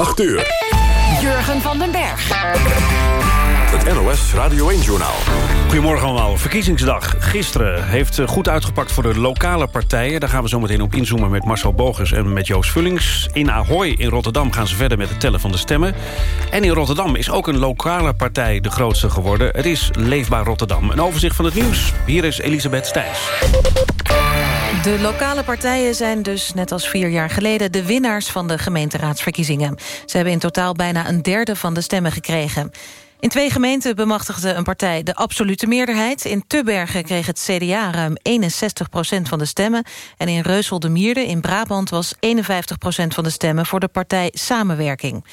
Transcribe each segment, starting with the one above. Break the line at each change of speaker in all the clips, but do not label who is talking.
8 uur.
Jurgen van den Berg.
Het NOS Radio 1-journaal.
Goedemorgen allemaal. Verkiezingsdag. Gisteren heeft goed uitgepakt voor de lokale partijen. Daar gaan we zo meteen op inzoomen met Marcel Bogers en met Joost Vullings. In Ahoy in Rotterdam gaan ze verder met het tellen van de stemmen. En in Rotterdam is ook een lokale partij de grootste geworden. Het is Leefbaar Rotterdam. Een overzicht van het nieuws. Hier is Elisabeth Stijns.
De lokale partijen zijn dus, net als vier jaar geleden... de winnaars van de gemeenteraadsverkiezingen. Ze hebben in totaal bijna een derde van de stemmen gekregen. In twee gemeenten bemachtigde een partij de absolute meerderheid. In Tubbergen kreeg het CDA ruim 61% van de stemmen. En in Reusel de Mierde in Brabant was 51% van de stemmen... voor de partij Samenwerking.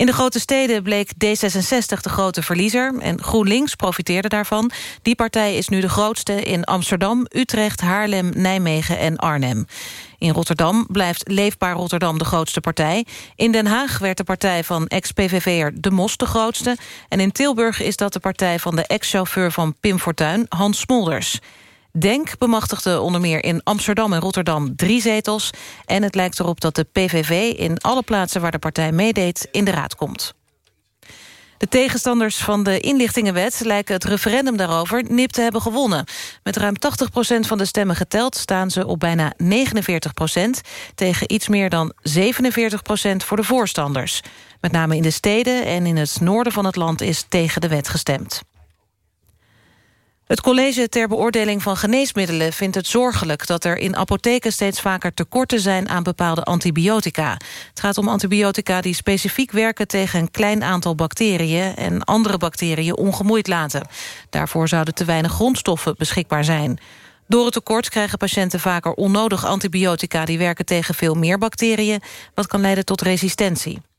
In de grote steden bleek D66 de grote verliezer... en GroenLinks profiteerde daarvan. Die partij is nu de grootste in Amsterdam, Utrecht, Haarlem, Nijmegen en Arnhem. In Rotterdam blijft Leefbaar Rotterdam de grootste partij. In Den Haag werd de partij van ex-PVV'er De Mos de grootste. En in Tilburg is dat de partij van de ex-chauffeur van Pim Fortuyn, Hans Smolders. Denk bemachtigde onder meer in Amsterdam en Rotterdam drie zetels. En het lijkt erop dat de PVV in alle plaatsen waar de partij meedeed in de raad komt. De tegenstanders van de inlichtingenwet lijken het referendum daarover nip te hebben gewonnen. Met ruim 80% van de stemmen geteld staan ze op bijna 49% tegen iets meer dan 47% voor de voorstanders. Met name in de steden en in het noorden van het land is tegen de wet gestemd. Het college ter beoordeling van geneesmiddelen vindt het zorgelijk... dat er in apotheken steeds vaker tekorten zijn aan bepaalde antibiotica. Het gaat om antibiotica die specifiek werken tegen een klein aantal bacteriën... en andere bacteriën ongemoeid laten. Daarvoor zouden te weinig grondstoffen beschikbaar zijn. Door het tekort krijgen patiënten vaker onnodig antibiotica... die werken tegen veel meer bacteriën, wat kan leiden tot resistentie.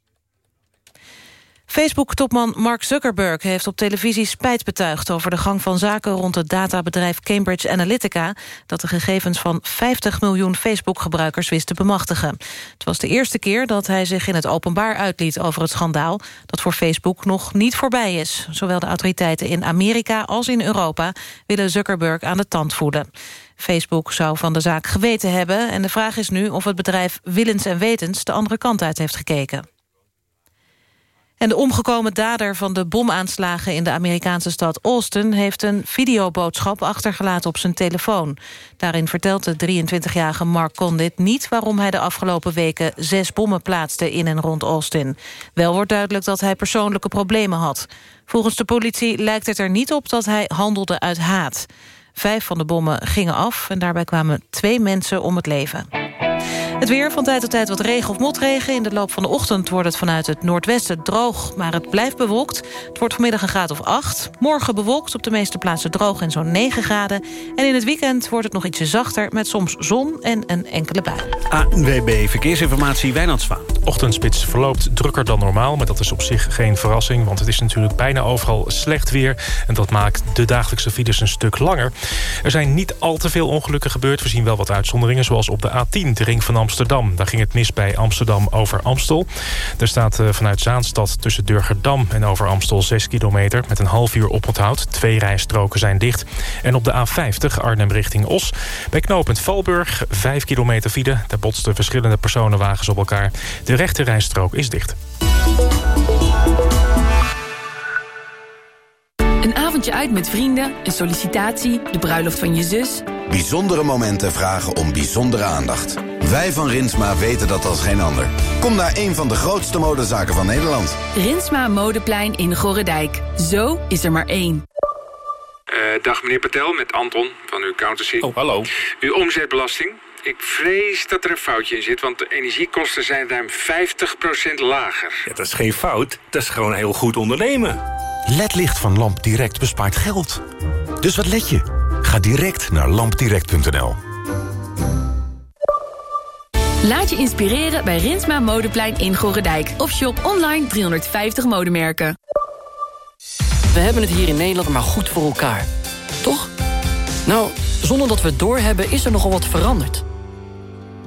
Facebook-topman Mark Zuckerberg heeft op televisie spijt betuigd... over de gang van zaken rond het databedrijf Cambridge Analytica... dat de gegevens van 50 miljoen Facebook-gebruikers wist te bemachtigen. Het was de eerste keer dat hij zich in het openbaar uitliet over het schandaal... dat voor Facebook nog niet voorbij is. Zowel de autoriteiten in Amerika als in Europa... willen Zuckerberg aan de tand voeden. Facebook zou van de zaak geweten hebben... en de vraag is nu of het bedrijf willens en wetens... de andere kant uit heeft gekeken. En de omgekomen dader van de bomaanslagen in de Amerikaanse stad Austin... heeft een videoboodschap achtergelaten op zijn telefoon. Daarin vertelt de 23-jarige Mark Condit niet... waarom hij de afgelopen weken zes bommen plaatste in en rond Austin. Wel wordt duidelijk dat hij persoonlijke problemen had. Volgens de politie lijkt het er niet op dat hij handelde uit haat. Vijf van de bommen gingen af en daarbij kwamen twee mensen om het leven. Het weer van tijd tot tijd wat regen of motregen. In de loop van de ochtend wordt het vanuit het noordwesten droog, maar het blijft bewolkt. Het wordt vanmiddag een graad of 8. Morgen bewolkt, op de meeste plaatsen droog en zo'n 9 graden. En in het weekend wordt het nog ietsje zachter met soms zon en een enkele bui.
ANWB Verkeersinformatie, Wijnand Zwaan.
Ochtendspits verloopt drukker dan normaal, maar dat is op zich geen verrassing... want het is natuurlijk bijna overal slecht weer... en dat maakt de dagelijkse files een stuk langer. Er zijn niet al te veel ongelukken gebeurd. We zien wel wat uitzonderingen, zoals op de A10, de ring van Amsterdam. Daar ging het mis bij Amsterdam over Amstel. Er staat eh, vanuit Zaanstad tussen Durgerdam en over Amstel 6 kilometer... met een half uur oponthoud. Twee rijstroken zijn dicht. En op de A50 Arnhem richting Os. Bij knooppunt Valburg 5 kilometer file. Daar botsten verschillende personenwagens op elkaar. De rechte rijstrook is dicht.
Een avondje uit met vrienden, een sollicitatie, de bruiloft van je zus.
Bijzondere momenten vragen om bijzondere aandacht. Wij van Rinsma weten dat als geen ander. Kom naar een van de grootste modezaken van Nederland.
Rinsma Modeplein in Gorredijk. Zo is er maar één.
Uh, dag meneer Patel, met Anton van uw accountancy.
Oh, hallo.
Uw omzetbelasting. Ik vrees dat er een foutje in zit, want de energiekosten zijn ruim 50% lager.
Ja, dat is geen fout, dat is gewoon heel goed ondernemen.
LED-licht van Lamp Direct bespaart geld. Dus wat let je? Ga direct naar lampdirect.nl.
Laat je inspireren bij Rinsma Modeplein in Gorredijk. Of shop online 350 modemerken.
We hebben het hier in Nederland maar goed voor elkaar. Toch? Nou, zonder dat we het doorhebben is er nogal wat veranderd.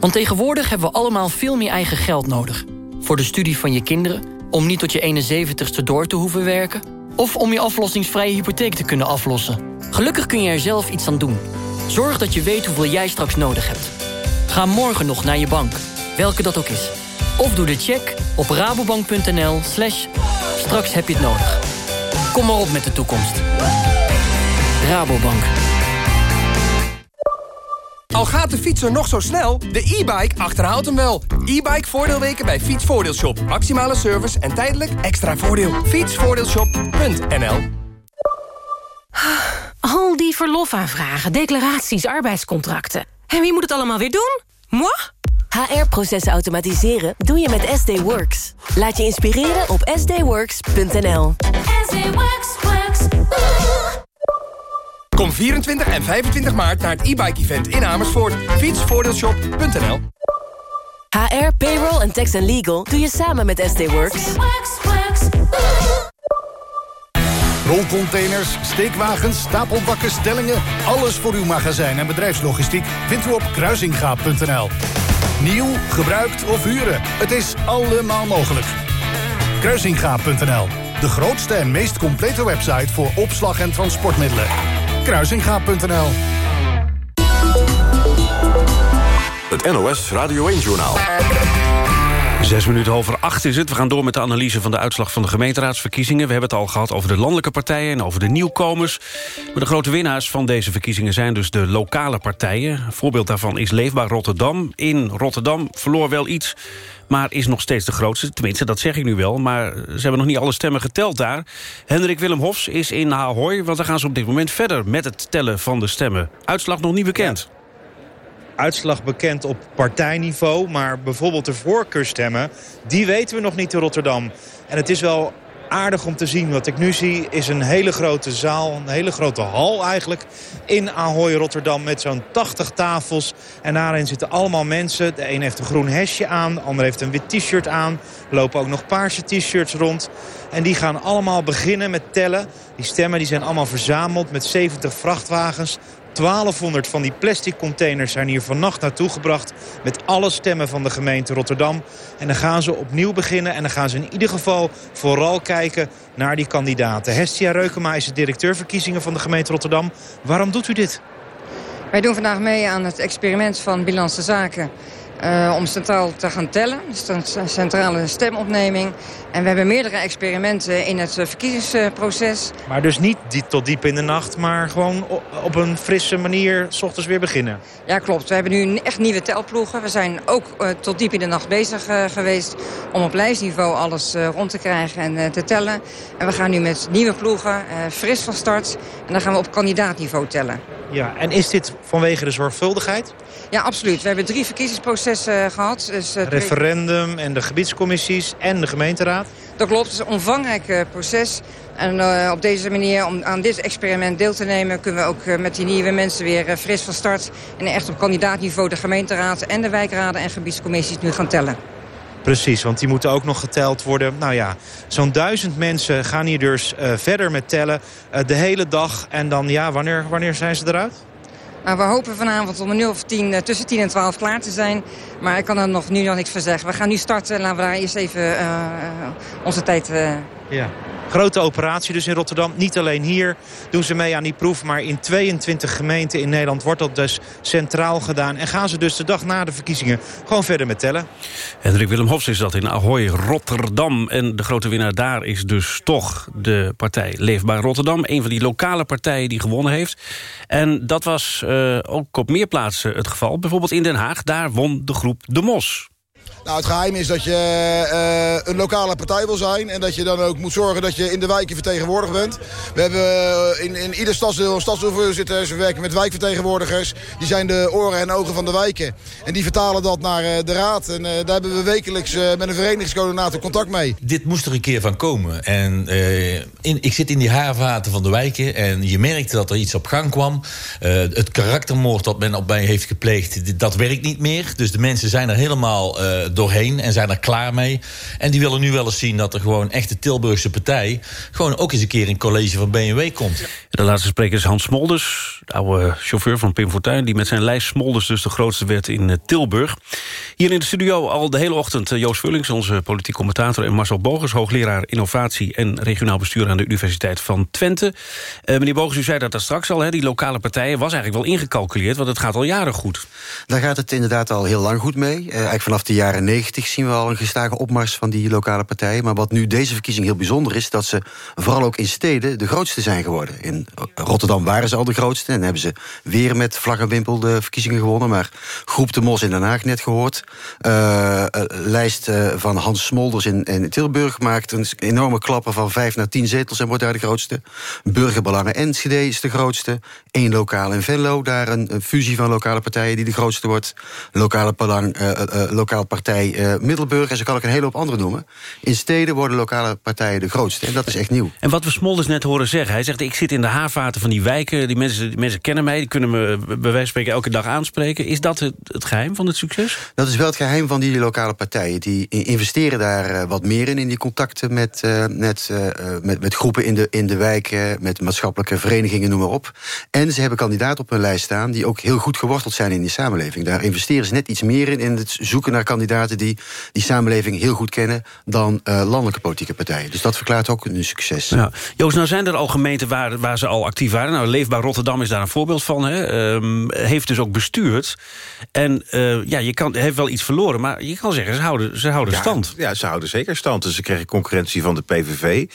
Want tegenwoordig hebben we allemaal veel meer eigen geld nodig. Voor de studie van je kinderen, om niet tot je 71ste door te hoeven werken... of om je aflossingsvrije hypotheek te kunnen aflossen. Gelukkig kun je er zelf iets aan doen. Zorg dat je weet hoeveel jij straks nodig hebt. Ga morgen nog naar je bank, welke dat ook is. Of doe de check op rabobank.nl slash straks heb je het nodig. Kom maar op met de toekomst. Rabobank.
Al gaat de fietser nog zo snel, de e-bike achterhaalt hem wel. E-bike voordeelweken bij Fietsvoordeelshop. Maximale service en tijdelijk extra voordeel. Fietsvoordeelshop.nl
Al die verlofaanvragen, declaraties, arbeidscontracten. En wie moet het allemaal weer doen? Moi?
HR-processen automatiseren doe je met SD Works. Laat je inspireren op sdworks.nl.
Kom 24 en 25 maart naar het e-bike event in Amersfoort. Fietsvoordeelshop.nl
HR, payroll en tax and legal doe je samen met SD Works.
Rolcontainers, steekwagens, stapelbakken, stellingen... alles voor uw magazijn en bedrijfslogistiek vindt u op kruisingaap.nl. Nieuw, gebruikt of huren, het is allemaal mogelijk. Kruisingaap.nl, de grootste en meest complete website... voor opslag en transportmiddelen. Kruisingaap.nl
Het NOS Radio 1-journaal.
Zes minuten over acht is het. We gaan door met de analyse van de uitslag van de gemeenteraadsverkiezingen. We hebben het al gehad over de landelijke partijen en over de nieuwkomers. Maar de grote winnaars van deze verkiezingen zijn dus de lokale partijen. Een voorbeeld daarvan is Leefbaar Rotterdam. In Rotterdam verloor wel iets, maar is nog steeds de grootste. Tenminste, dat zeg ik nu wel, maar ze hebben nog niet alle stemmen geteld daar. Hendrik Willem Hofs is in Ahoy, want daar gaan ze op dit moment verder... met het tellen van de stemmen. Uitslag nog niet bekend
uitslag bekend op partijniveau. Maar bijvoorbeeld de voorkeurstemmen, die weten we nog niet in Rotterdam. En het is wel aardig om te zien. Wat ik nu zie is een hele grote zaal, een hele grote hal eigenlijk... in Ahoy Rotterdam met zo'n 80 tafels. En daarin zitten allemaal mensen. De een heeft een groen hesje aan, de ander heeft een wit t-shirt aan. Er lopen ook nog paarse t-shirts rond. En die gaan allemaal beginnen met tellen. Die stemmen die zijn allemaal verzameld met 70 vrachtwagens. 1200 van die plastic containers zijn hier vannacht naartoe gebracht... met alle stemmen van de gemeente Rotterdam. En dan gaan ze opnieuw beginnen en dan gaan ze in ieder geval vooral kijken naar die kandidaten. Hestia Reukema is de directeur verkiezingen van de gemeente Rotterdam. Waarom doet u dit?
Wij doen vandaag mee aan het experiment van Bilanse Zaken... Uh, om centraal te gaan tellen. Dus een centrale stemopneming. En we hebben meerdere experimenten in het verkiezingsproces.
Maar dus niet die tot diep in de nacht, maar gewoon op een frisse manier... s ochtends weer beginnen?
Ja, klopt. We hebben nu echt nieuwe telploegen. We zijn ook uh, tot diep in de nacht bezig uh, geweest... om op lijstniveau alles rond te krijgen en te tellen. En we gaan nu met nieuwe ploegen, fris van start. En dan gaan we op kandidaatniveau tellen.
Ja, en is dit vanwege de zorgvuldigheid?
Ja, absoluut. We hebben drie verkiezingsprocessen gehad. Dus,
uh, Referendum en de gebiedscommissies en de gemeenteraad.
Dat klopt. Het is een omvangrijk uh, proces. En uh, op deze manier, om aan dit experiment deel te nemen... kunnen we ook met die nieuwe mensen weer fris van start... en echt op kandidaatniveau de gemeenteraad en de wijkraden en gebiedscommissies nu gaan tellen.
Precies, want die moeten ook nog geteld worden. Nou ja, zo'n duizend mensen gaan hier dus verder met tellen de hele dag. En dan, ja, wanneer, wanneer zijn ze eruit?
Nou, we hopen vanavond om een uur of tien, tussen 10 en 12 klaar te zijn. Maar ik kan er nog, nu nog niks van zeggen. We gaan nu starten. Laten we daar eerst even uh, onze tijd...
Ja. Grote operatie dus in Rotterdam. Niet alleen hier doen ze mee aan die proef... maar in 22 gemeenten in Nederland wordt dat dus centraal gedaan. En gaan ze dus de dag na de verkiezingen gewoon verder met tellen.
Hendrik Willem Hofs is dat in Ahoy, Rotterdam. En de grote winnaar daar is dus toch de partij Leefbaar Rotterdam. Een van die lokale partijen die gewonnen heeft. En dat was uh, ook op meer plaatsen het geval. Bijvoorbeeld in Den Haag, daar won de groep De Mos.
Nou, het geheim is dat je uh, een lokale partij wil zijn... en dat je dan ook moet zorgen dat je in de wijken vertegenwoordigd bent. We hebben uh, in, in ieder stadsdeel een stadsdeelvoorzitter. We werken met wijkvertegenwoordigers. Die zijn de oren en ogen van de wijken. En die vertalen dat naar uh, de raad. En daar hebben we wekelijks met een verenigingscoördinator contact mee.
Dit moest er een keer van komen. En in, ik zit in die haarvaten van de wijken... en je merkte dat er iets op gang kwam. het karaktermoord dat men op mij heeft gepleegd, dat werkt niet meer. Dus de mensen zijn er helemaal doorheen en zijn er klaar mee. En die willen nu wel eens zien dat er gewoon echt de Tilburgse partij... gewoon ook eens een keer in college van BMW komt.
De laatste spreker is Hans Smolders, de oude chauffeur van Pim Fortuyn... die met zijn lijst Smolders dus de grootste werd in eh, Tilburg. Hier in de studio al de hele ochtend eh, Joost Vullings, onze politiek commentator... en Marcel Bogers, hoogleraar innovatie en regionaal bestuur... aan de Universiteit van Twente. Uh, meneer Bogers, u zei dat daar straks al, hè, die lokale partijen... was eigenlijk wel ingecalculeerd, want het gaat al jaren goed.
Daar gaat het inderdaad al heel lang goed mee. Uh, eigenlijk vanaf de jaren jaren negentig zien we al een gestage opmars van die lokale partijen. Maar wat nu deze verkiezing heel bijzonder is... dat ze vooral ook in steden de grootste zijn geworden. In Rotterdam waren ze al de grootste... en hebben ze weer met vlag en wimpel de verkiezingen gewonnen. Maar Groep de Mos in Den Haag net gehoord. Uh, lijst van Hans Smolders in, in, Tilburg maakt een enorme klapper... van vijf naar tien zetels en wordt daar de grootste. Burgerbelangen Enschede is de grootste. Eén lokaal in Venlo, daar een, fusie van lokale partijen... die de grootste wordt. Lokale belang, lokaal partij uh, Middelburg... en zo kan ik een hele hoop andere noemen. In steden worden lokale partijen de grootste. En dat is echt nieuw.
En wat we Smolders net horen zeggen... hij zegt, ik zit in de haarvaten van die wijken. Die mensen, die mensen kennen mij, die kunnen me bij wijze van spreken... elke dag aanspreken. Is dat het, het geheim van het succes?
Dat is wel het geheim van die lokale partijen. Die investeren daar wat meer in, in die contacten... met, met, met, met groepen in de, in de wijken, met maatschappelijke verenigingen, noem maar op. En ze hebben kandidaten op hun lijst staan... die ook heel goed geworteld zijn in die samenleving. Daar investeren ze net iets meer in, in het zoeken naar kandidaten... die die samenleving heel goed kennen dan uh, landelijke politieke partijen. Dus dat verklaart ook een succes.
Ja. Joost, nou zijn er al gemeenten waar, waar ze al actief waren. Nou, Leefbaar Rotterdam is daar een voorbeeld van. Hè. Um, heeft dus ook bestuurd. En uh, ja, je kan, heeft wel iets verloren, maar je kan zeggen, ze houden, ze houden
ja,
stand.
Ja, ze houden zeker stand. Dus ze kregen concurrentie van de PVV.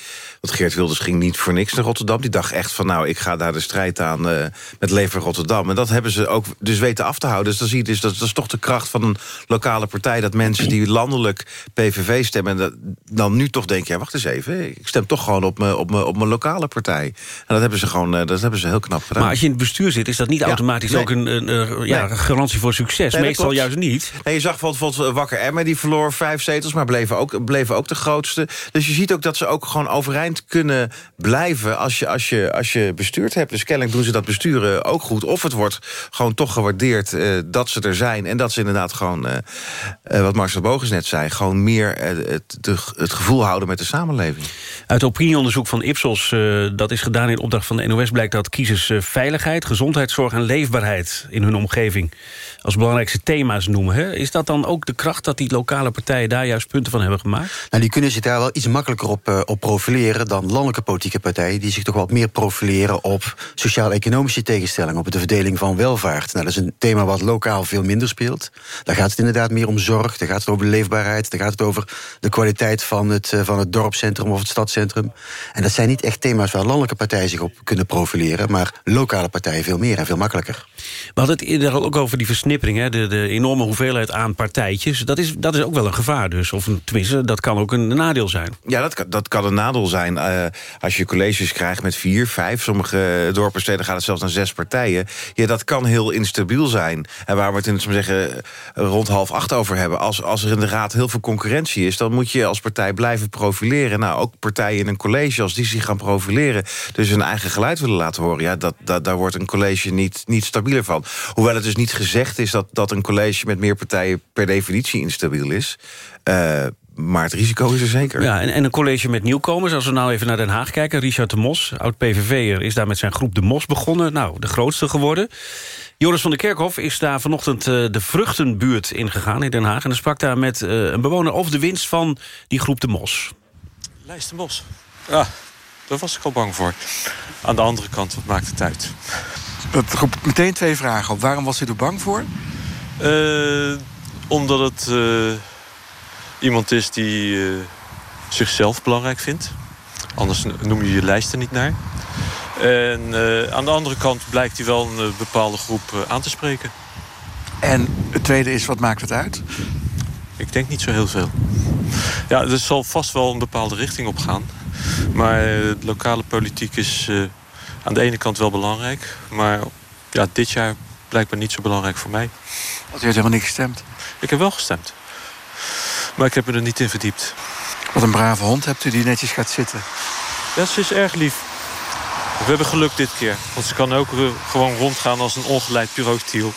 Want Geert Wilders ging niet voor niks naar Rotterdam. Die dacht echt van, nou, ik ga daar de strijd aan uh, met Leefbaar Rotterdam. En dat hebben ze ook dus weten af te houden. Dus dan zie je dus, dat, dat is toch de kracht van een lokale partij... dat mensen die landelijk PVV stemmen... Dan nu toch denken, ja, wacht eens even... ik stem toch gewoon op mijn op op lokale partij. En dat hebben ze gewoon dat hebben ze heel knap gedaan.
Maar als je in het bestuur zit, is dat niet ja, automatisch nee. ook een, een, een ja, nee. garantie voor succes? Nee, Meestal juist niet.
Nee, je zag bijvoorbeeld Wakker Emmer, die verloor vijf zetels... maar bleven ook, bleven ook de grootste. Dus je ziet ook dat ze ook gewoon overeind kunnen blijven... als je, als je, als je bestuurd hebt. Dus kennelijk doen ze dat besturen ook goed. Of het wordt gewoon toch gewaardeerd uh, dat ze er zijn... en dat ze inderdaad gewoon, uh, uh, wat Marcel Bogens net zei... gewoon meer het, de, het gevoel houden met de samenleving.
Uit opinieonderzoek van Ipsos, dat is gedaan in opdracht van de NOS... blijkt dat kiezers veiligheid, gezondheidszorg en leefbaarheid... in hun omgeving als belangrijkste thema's noemen. Hè? Is dat dan ook de kracht dat die lokale partijen... daar juist punten van hebben gemaakt?
Nou, die kunnen zich daar wel iets makkelijker op, uh, op profileren... dan landelijke politieke partijen... die zich toch wat meer profileren op sociaal-economische tegenstellingen... op de verdeling van welvaart. Nou, dat is een thema wat lokaal veel minder speelt. Daar gaat het inderdaad meer om zorg, daar gaat het over leefbaarheid... daar gaat het over de kwaliteit van het, uh, van het dorpscentrum of het stadscentrum. En dat zijn niet echt thema's waar landelijke partijen zich op kunnen profileren... maar lokale partijen veel meer en veel makkelijker.
We hadden het eerder ook over die versnippering, hè? De, de enorme hoeveelheid aan partijtjes. Dat is, dat is ook wel een gevaar dus. Of een, tenminste, dat kan ook een nadeel zijn.
Ja, dat dat kan een nadeel zijn. Uh, als je colleges krijgt met vier, vijf... sommige dorpen, steden gaat het zelfs naar zes partijen. Ja, dat kan heel instabiel zijn. En waar we het in, zeggen, rond half acht over hebben... Als, als er in de raad heel veel concurrentie is... dan moet je als partij blijven profileren. Nou, ook partijen in een college, als die zich gaan profileren... dus hun eigen geluid willen laten horen... ja, dat, dat, daar wordt een college niet, niet stabieler van. Hoewel het dus niet gezegd is dat, dat een college met meer partijen... per definitie instabiel is... Uh, maar het risico is er zeker.
Ja, en, en een college met nieuwkomers. Als we nou even naar Den Haag kijken. Richard de Mos, oud-PVV'er, is daar met zijn groep de Mos begonnen. Nou, de grootste geworden. Joris van der Kerkhof is daar vanochtend uh, de vruchtenbuurt ingegaan in Den Haag. En hij sprak daar met uh, een bewoner over de winst van die groep de Mos.
Lijst de Mos. Ja, daar was ik al bang voor. Aan de andere kant, wat maakt het uit?
Dat roept meteen twee vragen op. Waarom was u er bang voor?
Uh, omdat het uh, iemand is die uh, zichzelf belangrijk vindt. Anders noem je je lijst er niet naar. En aan de andere kant blijkt hij wel een bepaalde groep aan te spreken.
En het tweede is, wat maakt het uit?
Ik denk niet zo heel veel. Ja, er zal vast wel een bepaalde richting op gaan. Maar de lokale politiek is aan de ene kant wel belangrijk. Maar ja, dit jaar blijkbaar niet zo belangrijk voor mij.
Want u heeft helemaal niet gestemd?
Ik heb wel gestemd. Maar ik heb me er niet in verdiept.
Wat een brave hond hebt u die netjes gaat zitten.
Ja, ze is erg lief. We hebben geluk dit keer. Want ze kan ook gewoon rondgaan als een ongeleid bureautiel.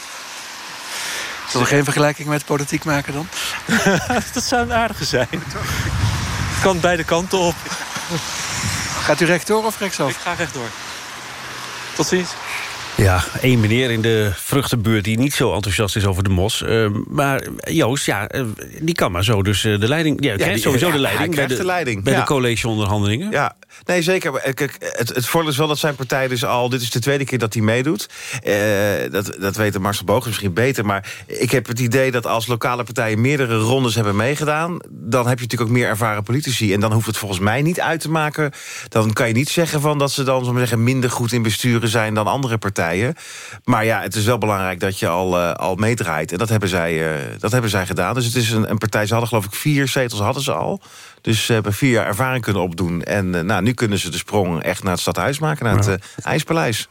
Zullen we geen vergelijking met politiek maken dan?
dat zou een aardige zijn. Het kan beide kanten op.
Gaat u rechtdoor of rechtsaf?
Ik ga rechtdoor. Tot ziens.
Ja, één meneer in de vruchtenbuurt die niet zo enthousiast is over de mos. Uh, maar Joost, ja, uh, die kan maar zo dus uh, de leiding... Ja, krijgt sowieso
ja,
de leiding, bij de,
de leiding.
bij
ja.
de collegeonderhandelingen.
Ja,
Nee, zeker. Maar, Kijk, het, het voordeel is wel dat zijn partij dus al... dit is de tweede keer dat hij meedoet. Eh, dat, dat weet Marcel Boog misschien beter. Maar ik heb het idee dat als lokale partijen... meerdere rondes hebben meegedaan... dan heb je natuurlijk ook meer ervaren politici. En dan hoeft het volgens mij niet uit te maken... dan kan je niet zeggen van dat ze dan zullen we zeggen, minder goed in besturen zijn... dan andere partijen. Maar ja, het is wel belangrijk dat je al, eh, al meedraait. En dat hebben, zij, eh, dat hebben zij gedaan. Dus het is een, een partij... ze hadden geloof ik vier zetels hadden ze al... Dus ze hebben vier jaar ervaring kunnen opdoen. En eh, nou, nu kunnen ze de sprong echt naar het stadhuis maken, naar het eh, IJspaleis.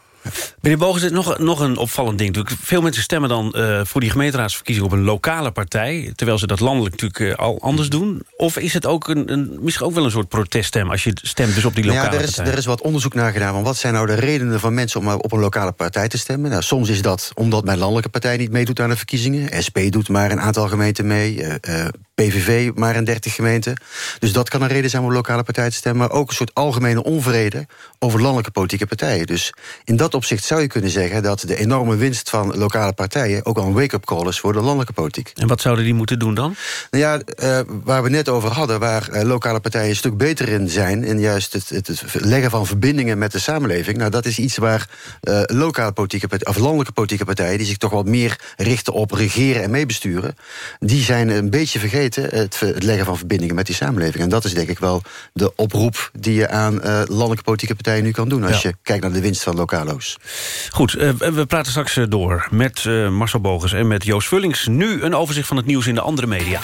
Meneer Bogen, is nog, nog een opvallend ding. Natuurlijk, Veel mensen stemmen dan eh, voor die gemeenteraadsverkiezing... op een lokale partij, terwijl ze dat landelijk natuurlijk al anders doen. Of is het ook een, een, misschien ook wel een soort proteststem... als je stemt dus op die
Nou
lokale
ja, er is,
partij?
er is wat onderzoek naar gedaan. Van wat zijn nou de redenen van mensen om op een lokale partij te stemmen? Nou, soms is dat omdat mijn landelijke partij niet meedoet aan de verkiezingen. SP doet maar een aantal gemeenten mee. eh, eh, PVV maar in 30 gemeenten. Dus dat kan een reden zijn om lokale partij te stemmen. Maar ook een soort algemene onvrede over landelijke politieke partijen. Dus in dat opzicht zou je kunnen zeggen... dat de enorme winst van lokale partijen... ook al een wake-up call is voor de landelijke politiek.
En wat zouden die moeten doen dan?
Nou ja, eh, waar we net over hadden... waar eh, lokale partijen een stuk beter in zijn... in juist het, het, het leggen van verbindingen met de samenleving... nou, dat is iets waar eh, lokale politieke partijen... of landelijke politieke partijen... die zich toch wat meer richten op regeren en meebesturen... die zijn een beetje vergeten het, het leggen van verbindingen met die samenleving. En dat is denk ik wel de oproep die je aan eh, landelijke politieke partijen nu kan doen... als
Ja.
je kijkt naar de winst van lokalo's.
Goed, eh, we praten straks eh, door met eh, Marcel Bogens en met Joost Vullings. Nu een overzicht van het nieuws in de andere media.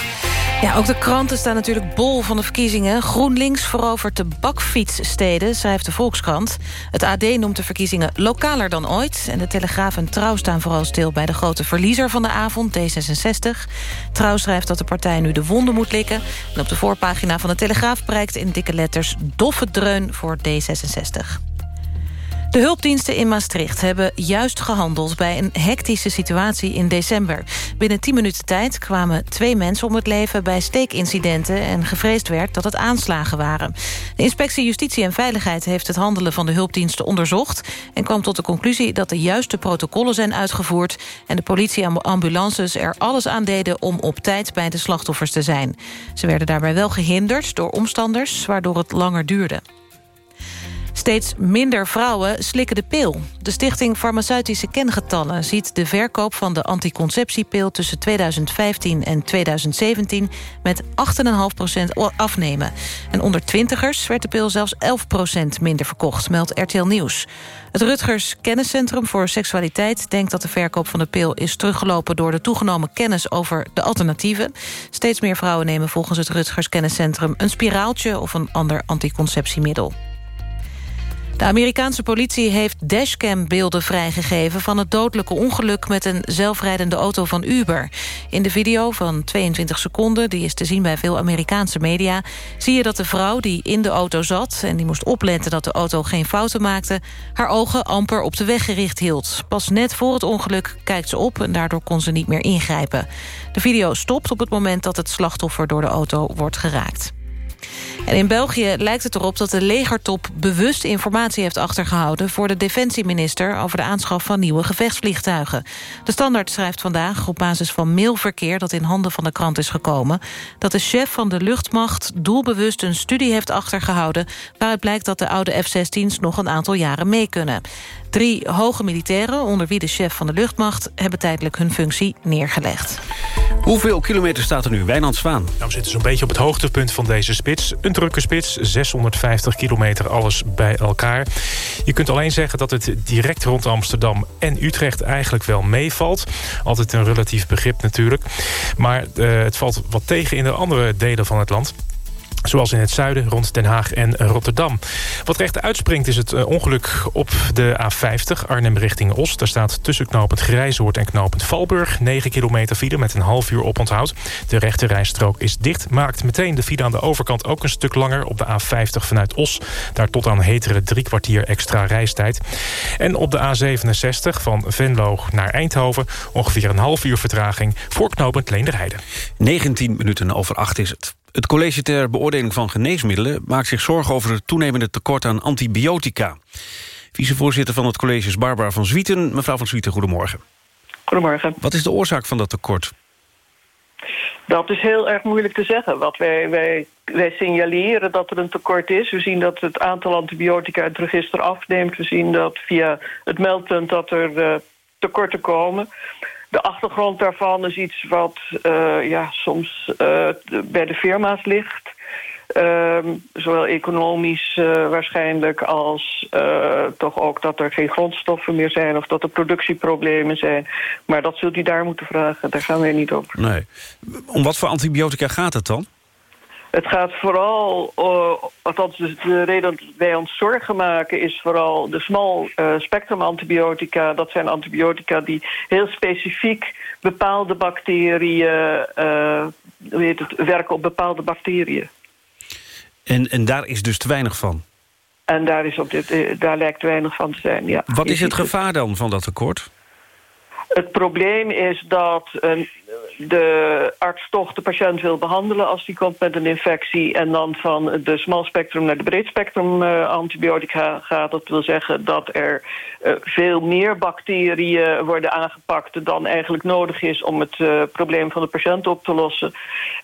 Ja, ook de kranten staan natuurlijk bol van de verkiezingen. GroenLinks verovert de bakfietssteden, schrijft de Volkskrant. Het AD noemt de verkiezingen lokaler dan ooit. En de Telegraaf en Trouw staan vooral stil bij de grote verliezer van de avond, D66. Trouw schrijft dat de partij nu de wonden moet likken. En op de voorpagina van de Telegraaf prijkt in dikke letters... doffe dreun voor D66. De hulpdiensten in Maastricht hebben juist gehandeld... bij een hectische situatie in december. Binnen 10 minuten tijd kwamen twee mensen om het leven... bij steekincidenten en gevreesd werd dat het aanslagen waren. De inspectie Justitie en Veiligheid heeft het handelen van de hulpdiensten onderzocht... en kwam tot de conclusie dat de juiste protocollen zijn uitgevoerd... en de politie en ambulances er alles aan deden... om op tijd bij de slachtoffers te zijn. Ze werden daarbij wel gehinderd door omstanders... waardoor het langer duurde. Steeds minder vrouwen slikken de pil. De Stichting Farmaceutische Kengetallen ziet de verkoop van de anticonceptiepil... tussen 2015 en 2017 met 8,5% afnemen. En onder twintigers werd de pil zelfs 11% minder verkocht, meldt RTL Nieuws. Het Rutgers Kenniscentrum voor Seksualiteit denkt dat de verkoop van de pil is teruggelopen door de toegenomen kennis over de alternatieven. Steeds meer vrouwen nemen volgens het Rutgers Kenniscentrum een spiraaltje of een ander anticonceptiemiddel. De Amerikaanse politie heeft dashcam-beelden vrijgegeven... van het dodelijke ongeluk met een zelfrijdende auto van Uber. In de video van 22 seconden, die is te zien bij veel Amerikaanse media... zie je dat de vrouw die in de auto zat... en die moest opletten dat de auto geen fouten maakte... haar ogen amper op de weg gericht hield. Pas net voor het ongeluk kijkt ze op... en daardoor kon ze niet meer ingrijpen. De video stopt op het moment dat het slachtoffer door de auto wordt geraakt. In België lijkt het erop dat de legertop bewust informatie heeft achtergehouden... voor de defensieminister over de aanschaf van nieuwe gevechtsvliegtuigen. De Standaard schrijft vandaag op basis van mailverkeer... dat in handen van de krant is gekomen... dat de chef van de luchtmacht doelbewust een studie heeft achtergehouden... waaruit blijkt dat de oude F-16's nog een aantal jaren mee kunnen. Drie hoge militairen, onder wie de chef van de luchtmacht... hebben tijdelijk hun functie neergelegd.
Hoeveel kilometer staat er nu? Wijnand Zwaan.
Nou, we zitten zo'n beetje op het hoogtepunt van deze spits. Een drukke spits, 650 kilometer, alles bij elkaar. Je kunt alleen zeggen dat het direct rond Amsterdam en Utrecht eigenlijk wel meevalt. Altijd een relatief begrip natuurlijk. Maar uh, het valt wat tegen in de andere delen van het land. Zoals in het zuiden, rond Den Haag en Rotterdam. Wat recht uitspringt is het ongeluk op de A50 Arnhem richting Os. Daar staat tussen knooppunt Grijzoord en knooppunt Valburg... 9 kilometer file met een half uur oponthoud. De rechte rijstrook is dicht. Maakt meteen de file aan de overkant ook een stuk langer... op de A50 vanuit Os. Daar tot aan hetere drie kwartier extra reistijd. En op de A67 van Venlo naar Eindhoven... ongeveer een half uur vertraging voor knooppunt Leenderheide.
19 minuten over 8 is het. Het College ter Beoordeling van Geneesmiddelen... maakt zich zorgen over het toenemende tekort aan antibiotica. Vicevoorzitter van het college is Barbara van Zwieten. Mevrouw van Zwieten, goedemorgen.
Goedemorgen.
Wat is de oorzaak van dat tekort?
Dat is heel erg moeilijk te zeggen. Wat wij, wij wij signaleren dat er een tekort is. We zien dat het aantal antibiotica uit het register afneemt. We zien dat via het meldpunt dat er uh, tekorten komen. De achtergrond daarvan is iets wat uh, ja, soms uh, bij de firma's ligt. Ehm, zowel economisch uh, waarschijnlijk als toch ook dat er geen grondstoffen meer zijn... of dat er productieproblemen zijn. Maar dat zult u daar moeten vragen, daar gaan wij niet over.
Nee. Om wat voor antibiotica gaat het dan?
Het gaat vooral, uh, althans de reden dat wij ons zorgen maken... is vooral de small spectrum antibiotica. Dat zijn antibiotica die heel specifiek bepaalde bacteriën... hoe heet het, werken op bepaalde bacteriën.
En, en daar is dus te weinig van?
En daar, is op dit, daar lijkt weinig van te zijn, ja.
Wat is het gevaar dan van dat tekort?
Het probleem is dat een, de arts toch de patiënt wil behandelen... als die komt met een infectie... en dan van de small spectrum naar de breed spectrum uh, antibiotica gaat. Dat wil zeggen dat er uh, veel meer bacteriën worden aangepakt... dan eigenlijk nodig is om het uh, probleem van de patiënt op te lossen.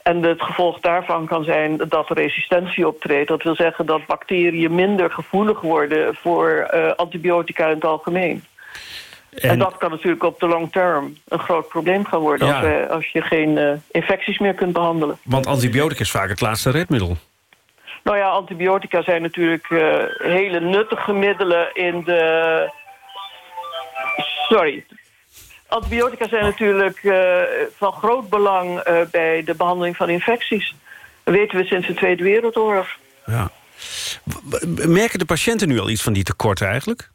En het gevolg daarvan kan zijn dat er resistentie optreedt. Dat wil zeggen dat bacteriën minder gevoelig worden... voor antibiotica in het algemeen. En, en, dat kan natuurlijk op de long term een groot probleem gaan worden... Ja. Als, we, als, je geen uh, infecties meer kunt behandelen.
Want antibiotica is vaak het laatste redmiddel.
Nou ja, antibiotica zijn natuurlijk uh, hele nuttige middelen in de... Sorry. Antibiotica zijn natuurlijk van groot belang bij de behandeling van infecties. Dat weten we sinds de Tweede Wereldoorlog.
Ja. Merken de patiënten nu al iets van die tekorten eigenlijk?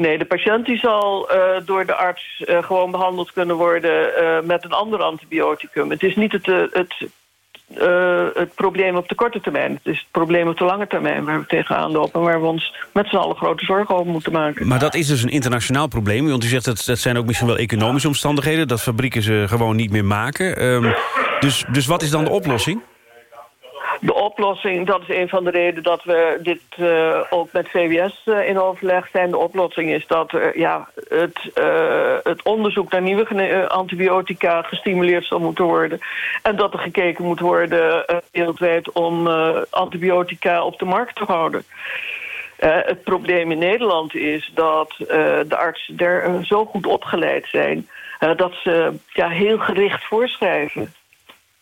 Nee, de patiënt die zal uh, door de arts uh, gewoon behandeld kunnen worden uh, met een ander antibioticum. Het is niet het, het, het probleem op de korte termijn. Het is het probleem op de lange termijn waar we tegenaan lopen... waar we ons met z'n allen grote zorgen over moeten maken.
Maar dat is dus een internationaal probleem. Want u zegt dat dat zijn ook misschien wel economische omstandigheden... dat fabrieken ze gewoon niet meer maken. Um, dus, dus wat is dan de oplossing?
De oplossing, dat is een van de redenen dat we dit uh, ook met VWS uh, in overleg zijn. De oplossing is dat uh, ja, het, het onderzoek naar nieuwe antibiotica gestimuleerd zal moeten worden. En dat er gekeken moet worden wereldwijd om antibiotica op de markt te houden. het probleem in Nederland is dat de artsen er zo goed opgeleid zijn... dat ze ja, heel gericht voorschrijven.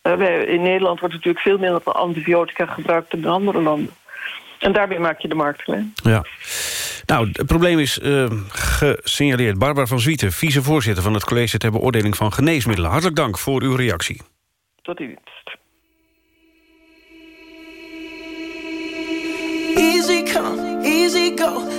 Uh, in Nederland wordt natuurlijk veel minder antibiotica gebruikt dan in andere landen. En daarmee maak je de markt klein.
Ja. Nou, het probleem is uh, gesignaleerd. Barbara van Zwieten, vicevoorzitter van het college ter beoordeling van geneesmiddelen. Hartelijk dank voor uw reactie.
Tot u.
Easy come, easy go.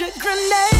your grenade.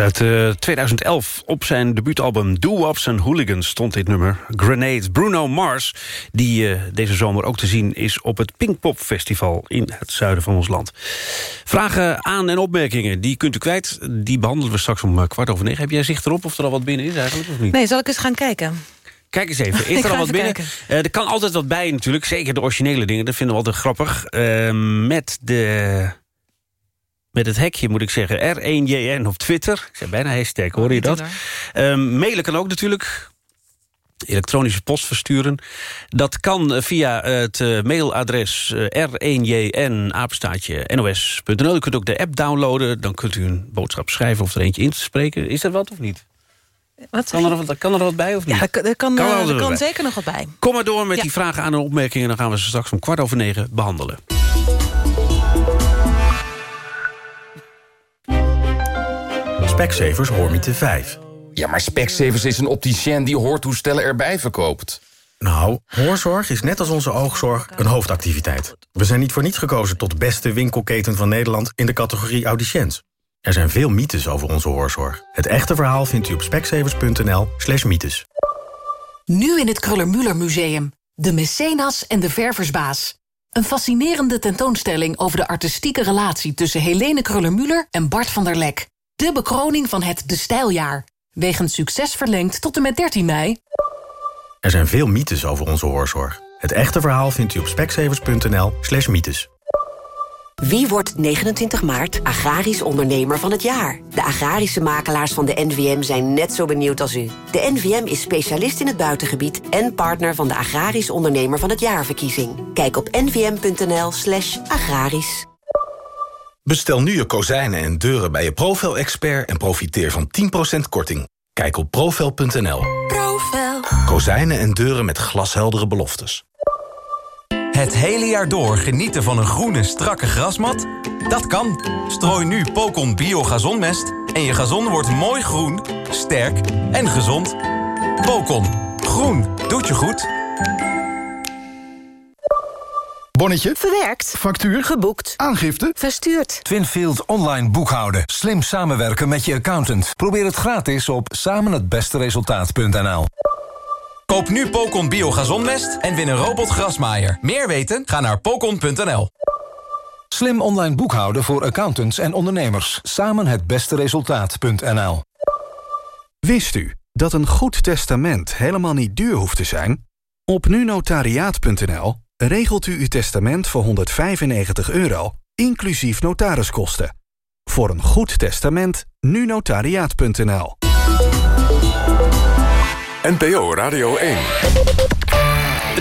uit eh, 2011 op zijn debuutalbum Doo-Wops and Hooligans stond dit nummer. Grenade. Bruno Mars, die eh, deze zomer ook te zien is op het Pinkpop Festival in het zuiden van ons land. Vragen aan en opmerkingen, die kunt u kwijt. Die behandelen we straks om eh, kwart over negen. Heb jij zicht erop of er al wat binnen is eigenlijk of niet?
Nee, zal ik eens gaan kijken?
Kijk eens even, is er al wat binnen? Eh, er kan altijd wat bij natuurlijk, zeker de originele dingen. Dat vinden we altijd grappig. Eh, met, de, met het hekje moet ik zeggen, R1JN op Twitter. Ik zei bijna hashtag, hoor je dat? Eh, mailen kan ook natuurlijk. Elektronische post versturen. Dat kan eh, via het eh, mailadres eh, r1jn apenstaatje nos.nl. U kunt ook de app downloaden. Dan kunt u een boodschap schrijven of er eentje in te spreken. Is dat wat of niet?
Wat
Kan er, wat- kan er wat bij of niet?
Ja, er kan, kan, er kan zeker nog wat bij.
Kom maar door met
Ja.
die vragen aan en opmerkingen. Dan gaan we ze straks om kwart over negen behandelen.
Specsavers Hoormiete 5.
Ja, maar Specsavers is een opticien die hoortoestellen erbij verkoopt.
Nou, hoorzorg is net als onze oogzorg een hoofdactiviteit. We zijn niet voor niets gekozen tot beste winkelketen van Nederland... in de categorie audiciënt. Er zijn veel mythes over onze hoorzorg. Het echte verhaal vindt u op specsavers.nl slash mythes.
Nu in het Kruller-Müller Museum. De Mecenas en de Verversbaas. Een fascinerende tentoonstelling over de artistieke relatie... tussen Helene Kruller-Müller en Bart van der Lek. De bekroning van het De Stijljaar. Wegens succes verlengd tot en met 13 mei.
Er zijn veel mythes over onze hoorzorg. Het echte verhaal vindt u op specsavers.nl slash mythes.
Wie wordt 29 maart agrarisch ondernemer van het jaar? De agrarische makelaars van de NVM zijn net zo benieuwd als u. De NVM is specialist in het buitengebied en partner van de agrarisch ondernemer van het jaarverkiezing. Kijk op nvm.nl slash agrarisch.
Bestel nu je kozijnen en deuren bij je Profel-expert... en profiteer van 10% korting. Kijk op profel.nl.
Profel.
Kozijnen en deuren met glasheldere beloftes.
Het hele jaar door genieten van een groene, strakke grasmat? Dat kan. Strooi nu Pocon Bio Gazonmest en je gazon wordt mooi groen, sterk en gezond. Pocon. Groen. Doet je goed.
Bonnetje.
Verwerkt.
Factuur.
Geboekt.
Aangifte.
Verstuurd.
Twinfield online boekhouden. Slim samenwerken met je accountant. Probeer het gratis op samenhetbesteresultaat.nl Koop nu Pocon Bio Gazonmest en win een robot grasmaaier. Meer weten? Ga naar pocon.nl Slim online boekhouden voor accountants en ondernemers. Samen het beste resultaat.nl
Wist u dat een goed testament helemaal niet duur hoeft te zijn? Op nunotariaat.nl regelt u uw testament voor 195 euro, inclusief notariskosten. Voor een goed testament, nunotariaat.nl.
NPO Radio 1.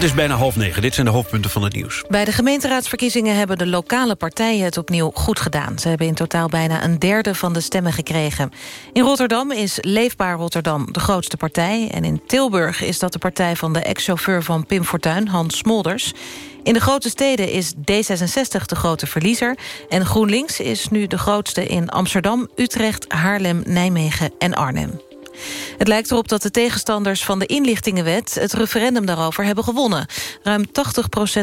Het is bijna half negen. Dit zijn de hoofdpunten van het nieuws.
Bij de gemeenteraadsverkiezingen hebben de lokale partijen het opnieuw goed gedaan. Ze hebben in totaal bijna een derde van de stemmen gekregen. In Rotterdam is Leefbaar Rotterdam de grootste partij. En in Tilburg is dat de partij van de ex-chauffeur van Pim Fortuyn, Hans Smolders. In de grote steden is D66 de grote verliezer. En GroenLinks is nu de grootste in Amsterdam, Utrecht, Haarlem, Nijmegen en Arnhem. Het lijkt erop dat de tegenstanders van de inlichtingenwet... het referendum daarover hebben gewonnen. Ruim 80%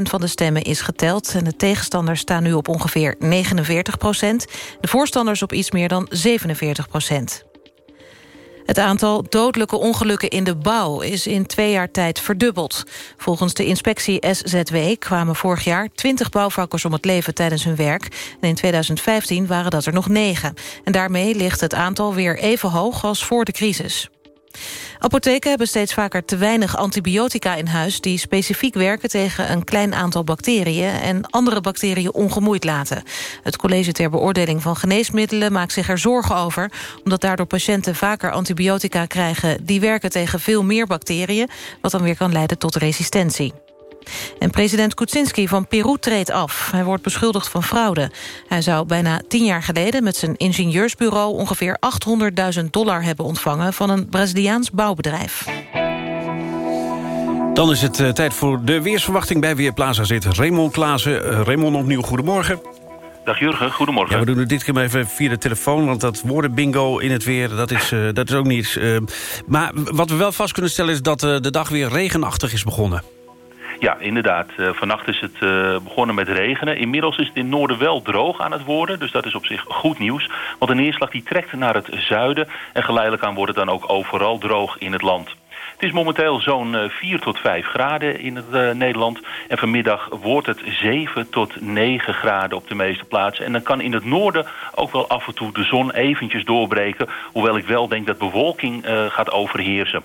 van de stemmen is geteld... en de tegenstanders staan nu op ongeveer 49% De voorstanders op iets meer dan 47 het aantal dodelijke ongelukken in de bouw is in twee jaar tijd verdubbeld. Volgens de inspectie SZW kwamen vorig jaar 20 bouwvakkers om het leven tijdens hun werk. En in 2015 waren dat er nog negen. En daarmee ligt het aantal weer even hoog als voor de crisis. Apotheken hebben steeds vaker te weinig antibiotica in huis... die specifiek werken tegen een klein aantal bacteriën... en andere bacteriën ongemoeid laten. Het College ter Beoordeling van Geneesmiddelen maakt zich er zorgen over... omdat daardoor patiënten vaker antibiotica krijgen... die werken tegen veel meer bacteriën... wat dan weer kan leiden tot resistentie. En president Kuczynski van Peru treedt af. Hij wordt beschuldigd van fraude. Hij zou bijna tien jaar geleden met zijn ingenieursbureau... ongeveer 800.000 dollar hebben ontvangen van een Braziliaans bouwbedrijf.
Dan is het eh, tijd voor de weersverwachting bij Weerplaza zit Raymond Klaassen. Eh, Raymond, opnieuw goedemorgen.
Dag Jurgen, goedemorgen.
Ja, we doen het dit keer maar even via de telefoon... want dat woorden bingo in het weer, dat is, uh, dat is ook niets. Uh, maar wat we wel vast kunnen stellen is dat uh, de dag weer regenachtig is begonnen.
Ja, inderdaad. Uh, vannacht is het uh, begonnen met regenen. Inmiddels is het in noorden wel droog aan het worden. Dus dat is op zich goed nieuws. Want de neerslag die trekt naar het zuiden. En geleidelijk aan wordt het dan ook overal droog in het land. Het is momenteel zo'n 4 tot 5 graden in het uh, Nederland. En vanmiddag wordt het 7 tot 9 graden op de meeste plaatsen. En dan kan in het noorden ook wel af en toe de zon eventjes doorbreken. Hoewel ik wel denk dat bewolking uh, gaat overheersen.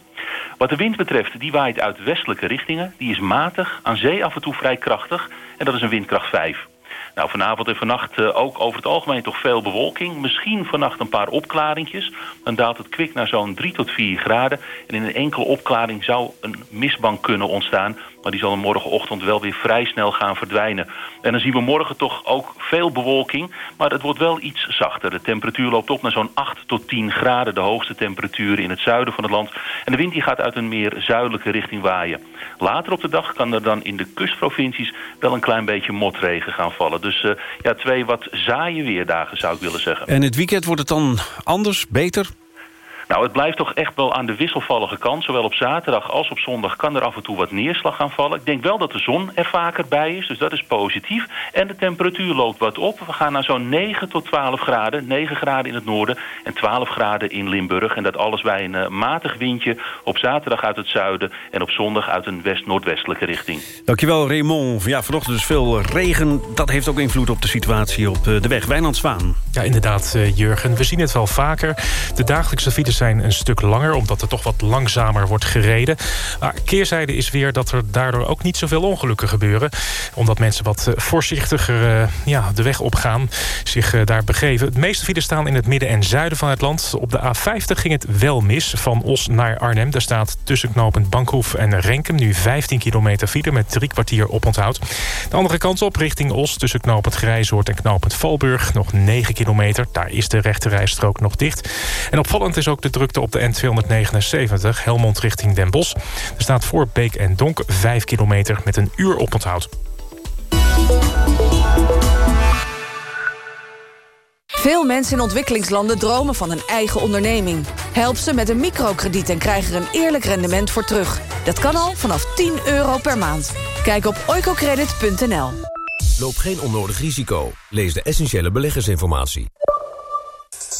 Wat de wind betreft, die waait uit westelijke richtingen. Die is matig, aan zee af en toe vrij krachtig. En dat is een windkracht 5. Nou, vanavond en vannacht uh, ook over het algemeen toch veel bewolking. Misschien vannacht een paar opklaringjes. Dan daalt het kwik naar zo'n 3 tot 4 graden. En in een enkele opklaring zou een mistbank kunnen ontstaan. Maar die zal morgenochtend wel weer vrij snel gaan verdwijnen. En dan zien we morgen toch ook veel bewolking. Maar het wordt wel iets zachter. De temperatuur loopt op naar zo'n 8 tot 10 graden. De hoogste temperatuur in het zuiden van het land. En de wind die gaat uit een meer zuidelijke richting waaien. Later op de dag kan er dan in de kustprovincies wel een klein beetje motregen gaan vallen. Dus uh, ja, twee wat saaie weerdagen zou ik willen zeggen.
En het weekend wordt het dan anders, beter?
Nou, het blijft toch echt wel aan de wisselvallige kant. Zowel op zaterdag als op zondag kan er af en toe wat neerslag gaan vallen. Ik denk wel dat de zon er vaker bij is, dus dat is positief. En de temperatuur loopt wat op. We gaan naar zo'n 9 tot 12 graden. 9 graden in het noorden en 12 graden in Limburg. En dat alles bij een uh, matig windje op zaterdag uit het zuiden... en op zondag uit een west-noordwestelijke richting.
Dankjewel, Raymond. Ja, vanochtend dus veel regen. Dat heeft ook invloed op de situatie op de weg. Wijnand Zwaan.
Ja, inderdaad, uh, Jurgen. We zien het wel vaker. De dagelijkse files zijn een stuk langer... omdat er toch wat langzamer wordt gereden. Maar keerzijde is weer dat er daardoor ook niet zoveel ongelukken gebeuren. Omdat mensen wat voorzichtiger uh, ja, de weg opgaan, zich uh, daar begeven. De meeste files staan in het midden en zuiden van het land. Op de A50 ging het wel mis, van Os naar Arnhem. Daar staat tussen knooppunt Bankhoef en Renkum... nu 15 kilometer file met drie kwartier oponthoud. De andere kant op, richting Os, tussen knooppunt Grijzoord en knooppunt Valburg... nog 9 kilometer, daar is de rechterrijstrook nog dicht. En opvallend is ook de drukte op de N279, Helmond richting Den Bosch. Er staat voor Beek en Donk 5 kilometer met een uur oponthoud.
Veel mensen in ontwikkelingslanden dromen van een eigen onderneming. Help ze met een microkrediet en krijg er een eerlijk rendement voor terug. Dat kan al vanaf 10 euro per maand. Kijk op oicocredit.nl.
Loop geen onnodig risico. Lees de essentiële beleggersinformatie.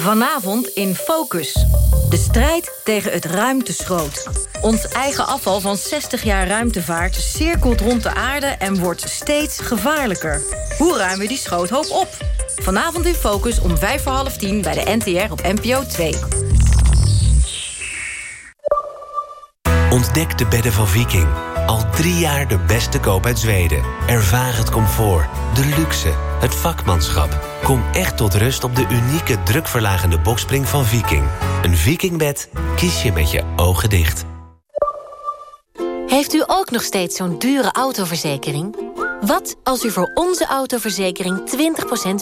Vanavond in Focus. De strijd tegen het ruimteschroot. Ons eigen afval van 60 jaar ruimtevaart cirkelt rond de aarde... en wordt steeds gevaarlijker. Hoe ruimen we die schroothoop op? Vanavond in Focus om vijf voor half tien bij de NTR op NPO 2.
Ontdek de bedden van Viking. Al drie jaar de beste koop uit Zweden. Ervaar het comfort, de luxe, het vakmanschap. Kom echt tot rust op de unieke drukverlagende bokspring van Viking. Een Vikingbed kies je met je ogen dicht.
Heeft u ook nog steeds zo'n dure autoverzekering? Wat als u voor onze autoverzekering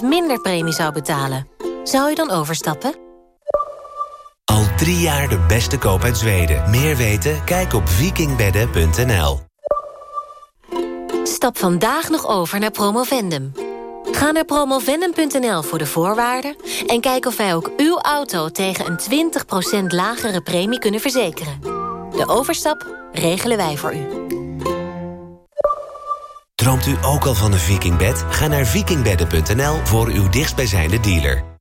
20% minder premie zou betalen? Zou u dan overstappen?
Al drie jaar de beste koop uit Zweden. Meer weten? Kijk op vikingbedden.nl.
Stap vandaag nog over naar Promovendum. Ga naar promovendum.nl voor de voorwaarden... en kijk of wij ook uw auto tegen een 20% lagere premie kunnen verzekeren. De overstap regelen wij voor u.
Droomt u ook al van een vikingbed? Ga naar vikingbedden.nl voor uw dichtstbijzijnde dealer.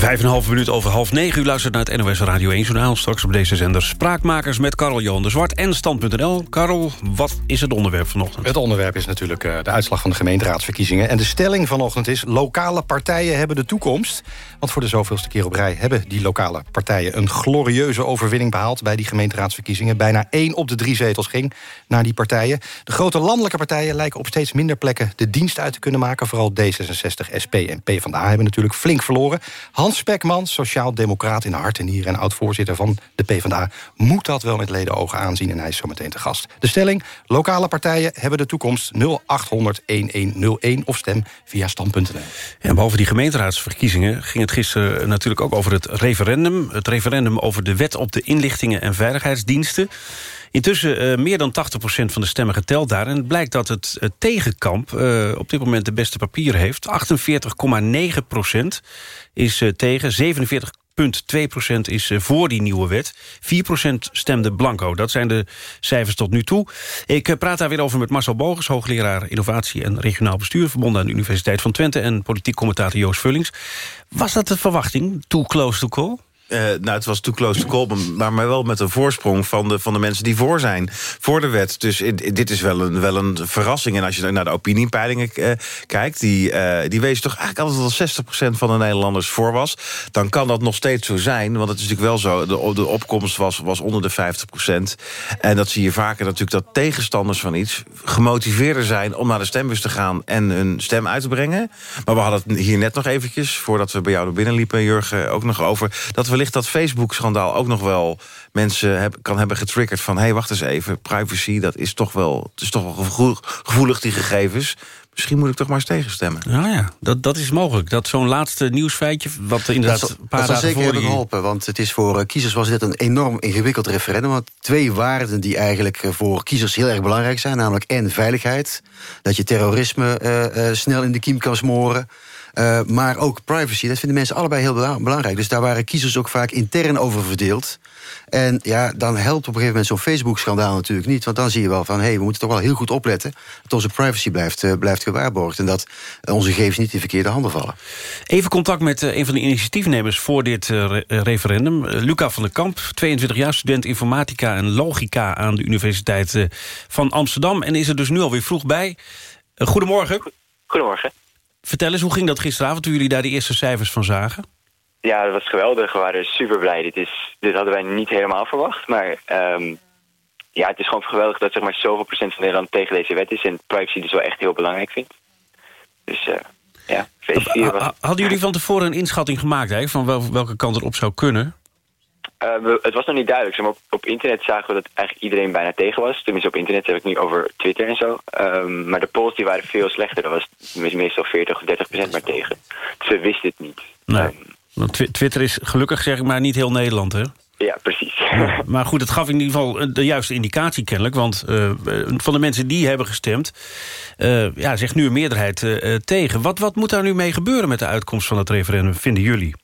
Vijf en een half minuut over half negen. U luistert naar het NOS Radio 1 Journaal. Straks op deze zender Spraakmakers met Karel Johan de Zwart en Stand.nl. Karel, wat is het onderwerp vanochtend?
Het onderwerp is natuurlijk uh, de uitslag van de gemeenteraadsverkiezingen. En de stelling vanochtend is... lokale partijen hebben de toekomst. Want voor de zoveelste keer op rij hebben die lokale partijen... een glorieuze overwinning behaald bij die gemeenteraadsverkiezingen. Bijna één op de drie zetels ging naar die partijen. De grote landelijke partijen lijken op steeds minder plekken... de dienst uit te kunnen maken. Vooral D66, SP en PvdA hebben natuurlijk flink verloren. Hans Spekman, sociaal-democraat in hart en nieren... en oud-voorzitter van de PvdA, moet dat wel met leden ogen aanzien... en hij is zo meteen te gast. De stelling, lokale partijen hebben de toekomst 0800-1101... of stem via stand.nl.
En behalve die gemeenteraadsverkiezingen... ging het gisteren natuurlijk ook over het referendum. Het referendum over de wet op de inlichtingen en veiligheidsdiensten. Intussen uh, meer dan 80% van de stemmen geteld daar. En het blijkt dat het uh, tegenkamp uh, op dit moment de beste papieren heeft. 48,9% is tegen, 47,2% is voor die nieuwe wet. 4% stemde blanco. Dat zijn de cijfers tot nu toe. Ik praat daar weer over met Marcel Bogens... hoogleraar innovatie en regionaal bestuur... verbonden aan de Universiteit van Twente... en politiek commentator Joost Vullings. Was dat de verwachting? Too close to call?
Uh, nou, het was too close to call, maar, wel met een voorsprong van de, van de mensen die voor zijn. Voor de wet. Dus dit is wel een, wel een verrassing. En als je naar de opiniepeilingen uh, kijkt, die, uh, die wezen toch eigenlijk altijd al 60% van de Nederlanders voor was. Dan kan dat nog steeds zo zijn, want het is natuurlijk wel zo. De, de opkomst was, was onder de 50%. En dat zie je vaker natuurlijk dat tegenstanders van iets gemotiveerder zijn om naar de stembus te gaan en hun stem uit te brengen. Maar we hadden het hier net nog eventjes, voordat we bij jou naar binnen liepen, Jurgen, ook nog over dat we wellicht dat Facebook-schandaal ook nog wel mensen heb, kan hebben getriggerd van... hé, hey, wacht eens even, privacy, dat is toch wel, het is toch wel gevoelig, die gegevens. Misschien moet ik toch maar eens tegenstemmen.
Nou ja, dat, dat is mogelijk. Dat zo'n laatste nieuwsfeitje, wat inderdaad
dat
een paar
dat
dagen
zeker
voor
hebben
die...
geholpen. Want het is voor eh, kiezers was dit een enorm ingewikkeld referendum. Want twee waarden die eigenlijk eh, voor kiezers heel erg belangrijk zijn. Namelijk en veiligheid. Dat je terrorisme uh, uh, snel in de kiem kan smoren. Uh, maar ook privacy, dat vinden mensen allebei heel belangrijk. Dus daar waren kiezers ook vaak intern over verdeeld. En ja, dan helpt op een gegeven moment zo'n Facebook-schandaal natuurlijk niet. Want dan zie je wel van, hé, hey, we moeten toch wel heel goed opletten... dat onze privacy blijft, uh, blijft gewaarborgd... en dat onze gegevens niet in verkeerde handen vallen.
Even contact met uh, een van de initiatiefnemers voor dit re referendum. Luca van der Kamp, 22 jaar, student informatica en logica... aan de Universiteit van Amsterdam. En is er dus nu alweer vroeg bij. goedemorgen.
Goedemorgen.
Vertel eens, hoe ging dat gisteravond toen jullie daar de eerste cijfers van zagen?
Ja, dat was geweldig. We waren super blij. Dit, is, dit hadden wij niet helemaal verwacht. Maar um, ja, het is gewoon geweldig dat zeg maar, zoveel procent van Nederland tegen deze wet is. En privacy dus wel echt heel belangrijk vindt. Dus uh, ja, feest was...
Hadden jullie van tevoren een inschatting gemaakt hè, van wel, welke kant het op zou kunnen?
Uh, we, het was nog niet duidelijk. Zeg maar, op, op, internet zagen we dat eigenlijk iedereen bijna tegen was. Tenminste, op internet heb ik nu over Twitter en zo. Um, maar de polls die waren veel slechter. Dat was meestal 40 of 30 procent maar tegen. Dus we wisten het niet.
Nee. Um, Twitter is gelukkig, zeg ik maar, niet heel Nederland, hè?
Ja, precies.
Maar, maar goed, het gaf in ieder geval de juiste indicatie kennelijk. Want uh, van de mensen die hebben gestemd... Uh, ja, zegt nu een meerderheid tegen. Wat, wat moet daar nu mee gebeuren met de uitkomst van het referendum, vinden jullie?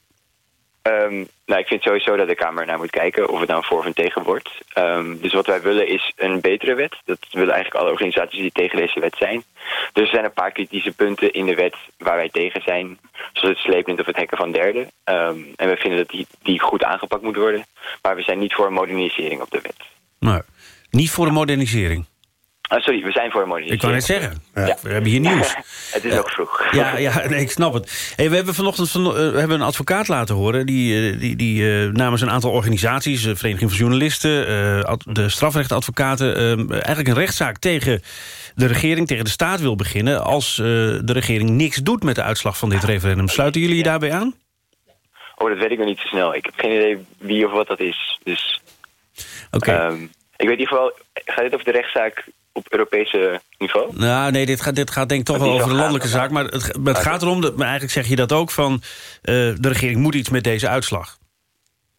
Um, nou, ik vind sowieso dat de Kamer naar moet kijken of het nou voor of tegen wordt. Um, dus wat wij willen is een betere wet. Dat willen eigenlijk alle organisaties die tegen deze wet zijn. Dus er zijn een paar kritische punten in de wet waar wij tegen zijn. Zoals het sleepend of het hekken van derden. Um, en we vinden dat die, die goed aangepakt moet worden. Maar we zijn niet voor een modernisering op de wet.
Nou, niet voor een modernisering?
Oh, sorry, we zijn voor een modernisering.
Ik kan net zeggen, ja. we hebben hier nieuws.
het is nog vroeg.
Ja, ja nee, ik snap het. Hey, we hebben vanochtend van, uh, we hebben een advocaat laten horen... die, uh, die, die uh, namens een aantal organisaties... de Vereniging van Journalisten, de strafrechtadvocaten... eigenlijk een rechtszaak tegen de regering, tegen de staat wil beginnen... als de regering niks doet met de uitslag van dit referendum. Sluiten jullie je daarbij aan?
Oh, dat weet ik nog niet zo snel. Ik heb geen idee wie of wat dat is. Dus,
Oké. Okay.
Um, ik weet in ieder geval... Gaat dit over de rechtszaak op Europese niveau?
Nou, nee, dit gaat, dit gaat denk ik toch wel over de landelijke zaak. Maar het, het gaat erom, dat, maar eigenlijk zeg je dat ook van... Uh, de regering moet iets met deze uitslag.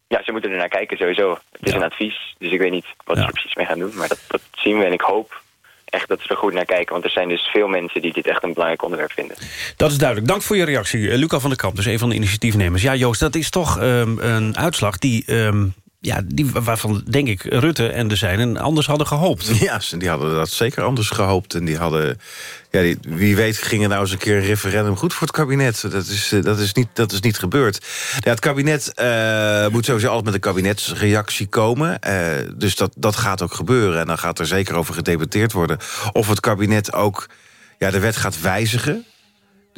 Ja, ze moeten er naar kijken sowieso. Het is ja. een advies, dus ik weet niet wat ja. ze er precies mee gaan doen. Maar dat, dat zien we en ik hoop echt dat ze er goed naar kijken. Want er zijn dus veel mensen die dit echt een belangrijk onderwerp vinden.
Dat is duidelijk. Dank voor je reactie. Luca van der Kamp, dus een van de initiatiefnemers. Ja, Joost, dat is toch um, een uitslag die... Um, ja, die, waarvan denk ik Rutte en de zijnen anders hadden gehoopt.
Ja, die hadden dat zeker anders gehoopt. En die hadden, ja, wie weet ging er nou eens een keer een referendum goed voor het kabinet. Dat is, eh, dat is, niet, dat is niet gebeurd. Ja, het kabinet uh, moet sowieso altijd met een kabinetsreactie komen. Uh, dus dat, dat gaat ook gebeuren. En dan gaat er zeker over gedebatteerd worden. Of het kabinet ook ja, de wet gaat wijzigen.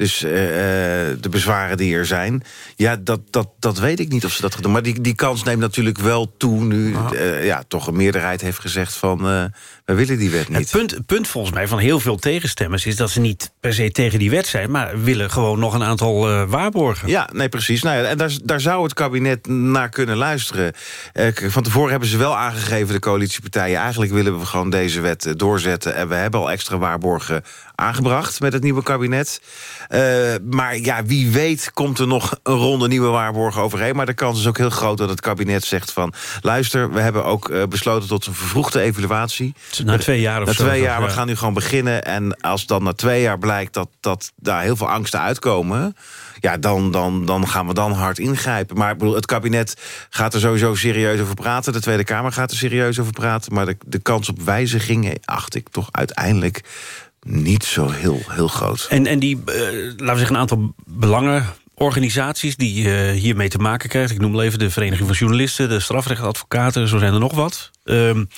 Dus uh, de bezwaren die er zijn. Ja, dat, dat, dat weet ik niet of ze dat gaan doen. Maar die, die kans neemt natuurlijk wel toe nu uh, ja, toch een meerderheid heeft gezegd van... Wij willen die wet niet.
Het punt, punt volgens mij van heel veel tegenstemmers... is dat ze niet per se tegen die wet zijn... maar willen gewoon nog een aantal waarborgen.
Ja, nee, precies. Nou ja, en daar, daar zou het kabinet naar kunnen luisteren. van tevoren hebben ze wel aangegeven, de coalitiepartijen... eigenlijk willen we gewoon deze wet doorzetten... en we hebben al extra waarborgen aangebracht met het nieuwe kabinet. Uh, maar ja, wie weet komt er nog een ronde nieuwe waarborgen overheen. Maar de kans is ook heel groot dat het kabinet zegt van... luister, we hebben ook besloten tot een vervroegde evaluatie.
Na twee jaar of
Na
zo,
twee jaar,
ja.
we gaan nu gewoon beginnen. En als dan na twee jaar blijkt dat, dat daar heel veel angsten uitkomen... ja, dan, dan, dan gaan we dan hard ingrijpen. Maar ik bedoel, het kabinet gaat er sowieso serieus over praten. De Tweede Kamer gaat er serieus over praten. Maar de, de kans op wijzigingen acht ik toch uiteindelijk niet zo heel, heel groot.
En, en die, uh, laten we zeggen, een aantal belangenorganisaties die uh, hiermee te maken krijgen. Ik noem even de Vereniging van Journalisten, de strafrechtadvocaten, zo zijn er nog wat. Um,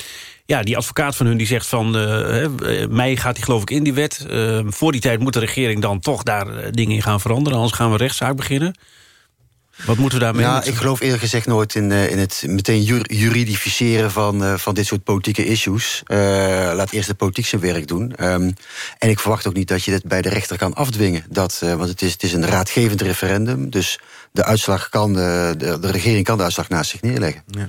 ja, die advocaat van hun die zegt van... Uh, mei gaat die geloof ik in die wet. voor die tijd moet de regering dan toch daar dingen in gaan veranderen. Anders gaan we rechtszaak beginnen. Wat moeten we daarmee?
Ja, ik geloof eerlijk gezegd nooit in, in het meteen juridificeren van, uh, van dit soort politieke issues. Uh, laat eerst de politiek zijn werk doen. Um, en ik verwacht ook niet dat je dit bij de rechter kan afdwingen. Dat, want het is, het is een raadgevend referendum. Dus de uitslag kan, de, de, de regering kan de uitslag naast zich neerleggen.
Ja.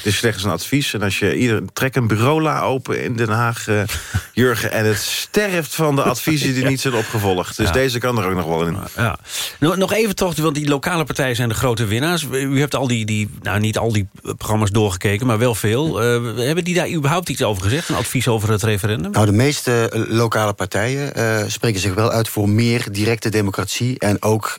Het is slechts een advies. En als je ieder trek een bureaula open in Den Haag, uh, Jurgen... en het sterft van de adviezen die niet zijn opgevolgd. Dus ja. deze kan er ook nog wel in.
Ja. Nog, nog even toch, want die lokale partijen zijn de grote winnaars. U hebt al die, die nou niet al die programma's doorgekeken, maar wel veel. Uh, hebben die daar überhaupt iets over gezegd? Een advies over het referendum?
Nou, de meeste lokale partijen uh, spreken zich wel uit voor meer directe democratie... en ook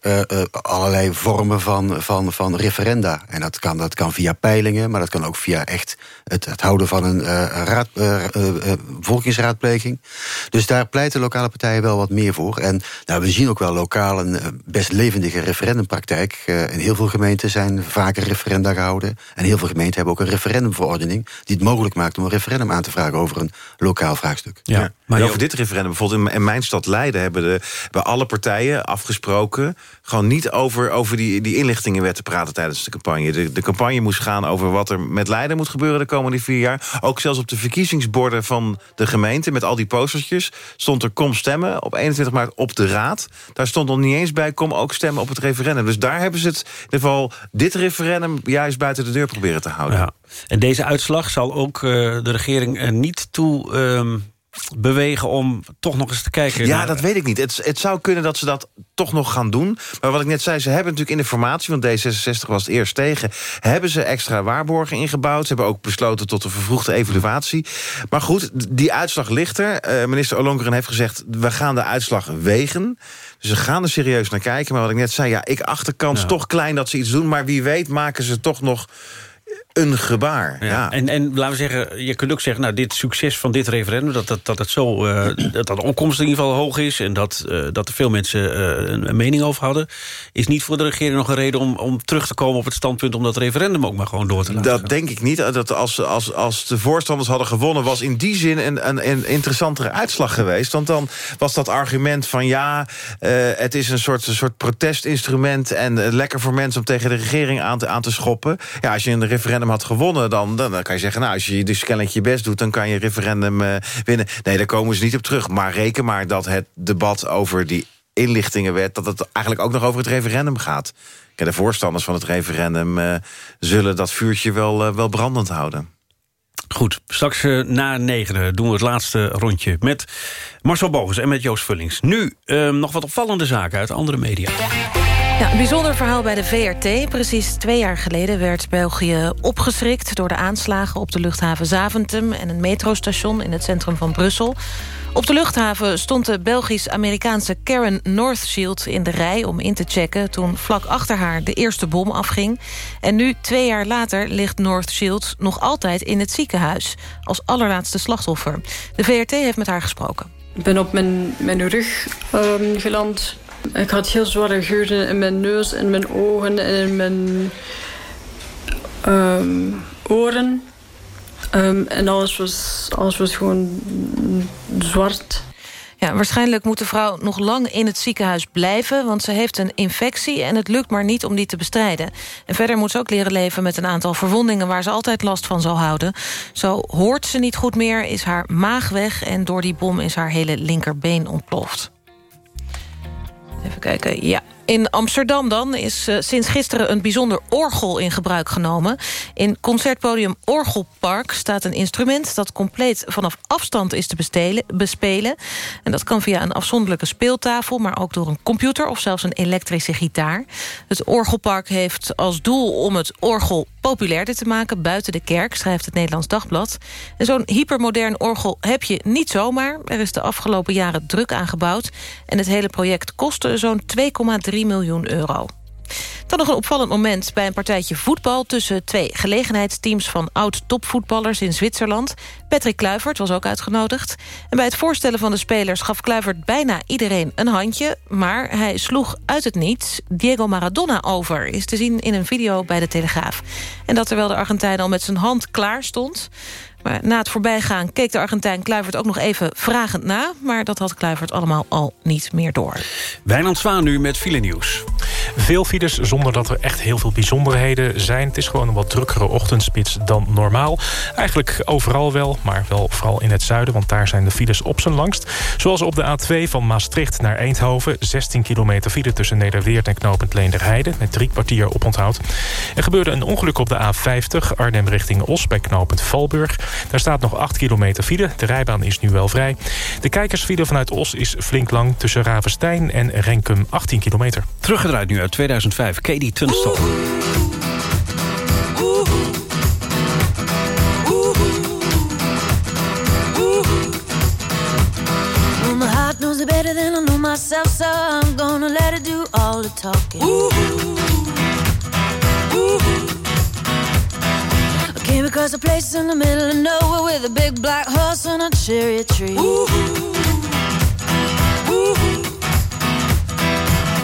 allerlei vormen van, van, van referenda. En dat kan, dat kan via peilingen, maar dat kan ook via echt het, het houden van een uh, raad, uh, uh, volkingsraadpleging. Dus daar pleiten lokale partijen wel wat meer voor. En nou, we zien ook wel lokaal een best levendige referendumpraktijk. in heel veel gemeenten zijn vaker referenda gehouden. En heel veel gemeenten hebben ook een referendumverordening... die het mogelijk maakt om een referendum aan te vragen over een lokaal vraagstuk.
Ja, ja. maar over dit referendum, bijvoorbeeld in, in mijn stad Leiden... hebben de, bij alle partijen afgesproken... gewoon niet over, over die, die inlichtingenwet te praten tijdens de campagne. De, de campagne moest gaan over wat er met Leiden moet gebeuren de komende vier jaar. Ook zelfs op de verkiezingsborden van de gemeente... met al die postertjes, stond er kom stemmen op 21 maart op de raad. Daar stond nog niet eens bij, kom ook stemmen op het referendum. Dus daar hebben ze het, in ieder geval dit referendum... juist buiten de deur proberen te houden.
Ja. En deze uitslag zal ook uh, de regering er niet toe... Um bewegen om toch nog eens te kijken?
Ja,
naar...
dat weet ik niet. Het, het zou kunnen dat ze dat toch nog gaan doen. Maar wat ik net zei, ze hebben natuurlijk in de formatie... want D66 was het eerst tegen... hebben ze extra waarborgen ingebouwd. Ze hebben ook besloten tot een vervroegde evaluatie. Maar goed, die uitslag ligt er. Uh, minister Ollongren heeft gezegd... we gaan de uitslag wegen. Dus ze gaan er serieus naar kijken. Maar wat ik net zei, ja, ik acht de kans ja. toch klein dat ze iets doen. Maar wie weet maken ze toch nog een gebaar. Ja. ja.
En, en laten we zeggen, je kunt ook zeggen... nou, dit succes van dit referendum, dat, dat, dat het zo... Uh, dat, dat de opkomst in ieder geval hoog is... en dat, uh, dat er veel mensen uh, een, een, mening over hadden... is niet voor de regering nog een reden om, om terug te komen op het standpunt... om dat referendum ook maar gewoon door te laten
Dat denk ik niet. Dat als, als, als de voorstanders hadden gewonnen... was in die zin een, een, een interessantere uitslag geweest. Want dan was dat argument van ja... het is een soort, een soort protestinstrument... en lekker voor mensen om tegen de regering aan te, aan te schoppen. Ja, als je een referendum had gewonnen, dan, dan, dan kan je zeggen... nou, als je dus kennelijk je best doet, dan kan je referendum uh, winnen. Nee, daar komen ze niet op terug. Maar reken maar dat het debat over die inlichtingenwet... dat het eigenlijk ook nog over het referendum gaat. De voorstanders van het referendum uh, zullen dat vuurtje wel, uh, wel brandend houden.
Goed, straks uh, na negen doen we het laatste rondje... met Marcel Bogens en met Joost Vullings. Nu uh, nog wat opvallende zaken uit andere media.
Ja, een bijzonder verhaal bij de VRT. Precies twee jaar geleden werd België opgeschrikt... door de aanslagen op de luchthaven Zaventem... en een metrostation in het centrum van Brussel. Op de luchthaven stond de Belgisch-Amerikaanse Karen Northshield in de rij... om in te checken toen vlak achter haar de eerste bom afging. En nu, twee jaar later, ligt Northshield nog altijd in het ziekenhuis... als allerlaatste slachtoffer. De VRT heeft met haar gesproken.
Ik ben op mijn, mijn rug um, geland ik had heel zware geuren in mijn neus, in mijn ogen en in mijn um, oren. Um, en alles was, alles was gewoon zwart.
Ja, waarschijnlijk moet de vrouw nog lang in het ziekenhuis blijven... want ze heeft een infectie en het lukt maar niet om die te bestrijden. En verder moet ze ook leren leven met een aantal verwondingen... waar ze altijd last van zal houden. Zo hoort ze niet goed meer, is haar maag weg... en door die bom is haar hele linkerbeen ontploft. Even kijken, ja. In Amsterdam dan is uh, sinds gisteren een bijzonder orgel in gebruik genomen. In concertpodium Orgelpark staat een instrument... dat compleet vanaf afstand is te bestelen, bespelen. En dat kan via een afzonderlijke speeltafel... maar ook door een computer of zelfs een elektrische gitaar. Het Orgelpark heeft als doel om het orgel populairder te maken... buiten de kerk, schrijft het Nederlands Dagblad. En zo'n hypermodern orgel heb je niet zomaar. Er is de afgelopen jaren druk aan gebouwd. En het hele project kostte zo'n 2,3 miljoen euro. Dan nog een opvallend moment bij een partijtje voetbal... tussen twee gelegenheidsteams van oud-topvoetballers in Zwitserland. Patrick Kluivert was ook uitgenodigd. En bij het voorstellen van de spelers gaf Kluivert bijna iedereen een handje... maar hij sloeg uit het niets Diego Maradona over... is te zien in een video bij de Telegraaf. En dat terwijl de Argentijn al met zijn hand klaar stond... Maar na het voorbijgaan keek de Argentijn Kluivert ook nog even vragend na. Maar dat had Kluivert allemaal al niet meer door.
Wijnand Zwaan nu met file nieuws.
Veel files zonder dat er echt heel veel bijzonderheden zijn. Het is gewoon een wat drukkere ochtendspits dan normaal. Eigenlijk overal wel, maar wel vooral in het zuiden... want daar zijn de files op zijn langst. Zoals op de A2 van Maastricht naar Eindhoven. 16 kilometer file tussen Nederweert en knooppunt Leenderheide... met drie kwartier op onthoud. Er gebeurde een ongeluk op de A50 Arnhem richting Os... bij knooppunt Valburg. Daar staat nog 8 kilometer file. De rijbaan is nu wel vrij. De kijkersfile vanuit Os is flink lang tussen Ravenstein en Renkum 18 kilometer.
Teruggedraaid nu uit 2005, Katie Tunstall.
better than I know myself, so I'm gonna let do all the talking. Ooh. Came across a place in the middle of nowhere with a big black horse and a cherry tree. Ooh. Ooh.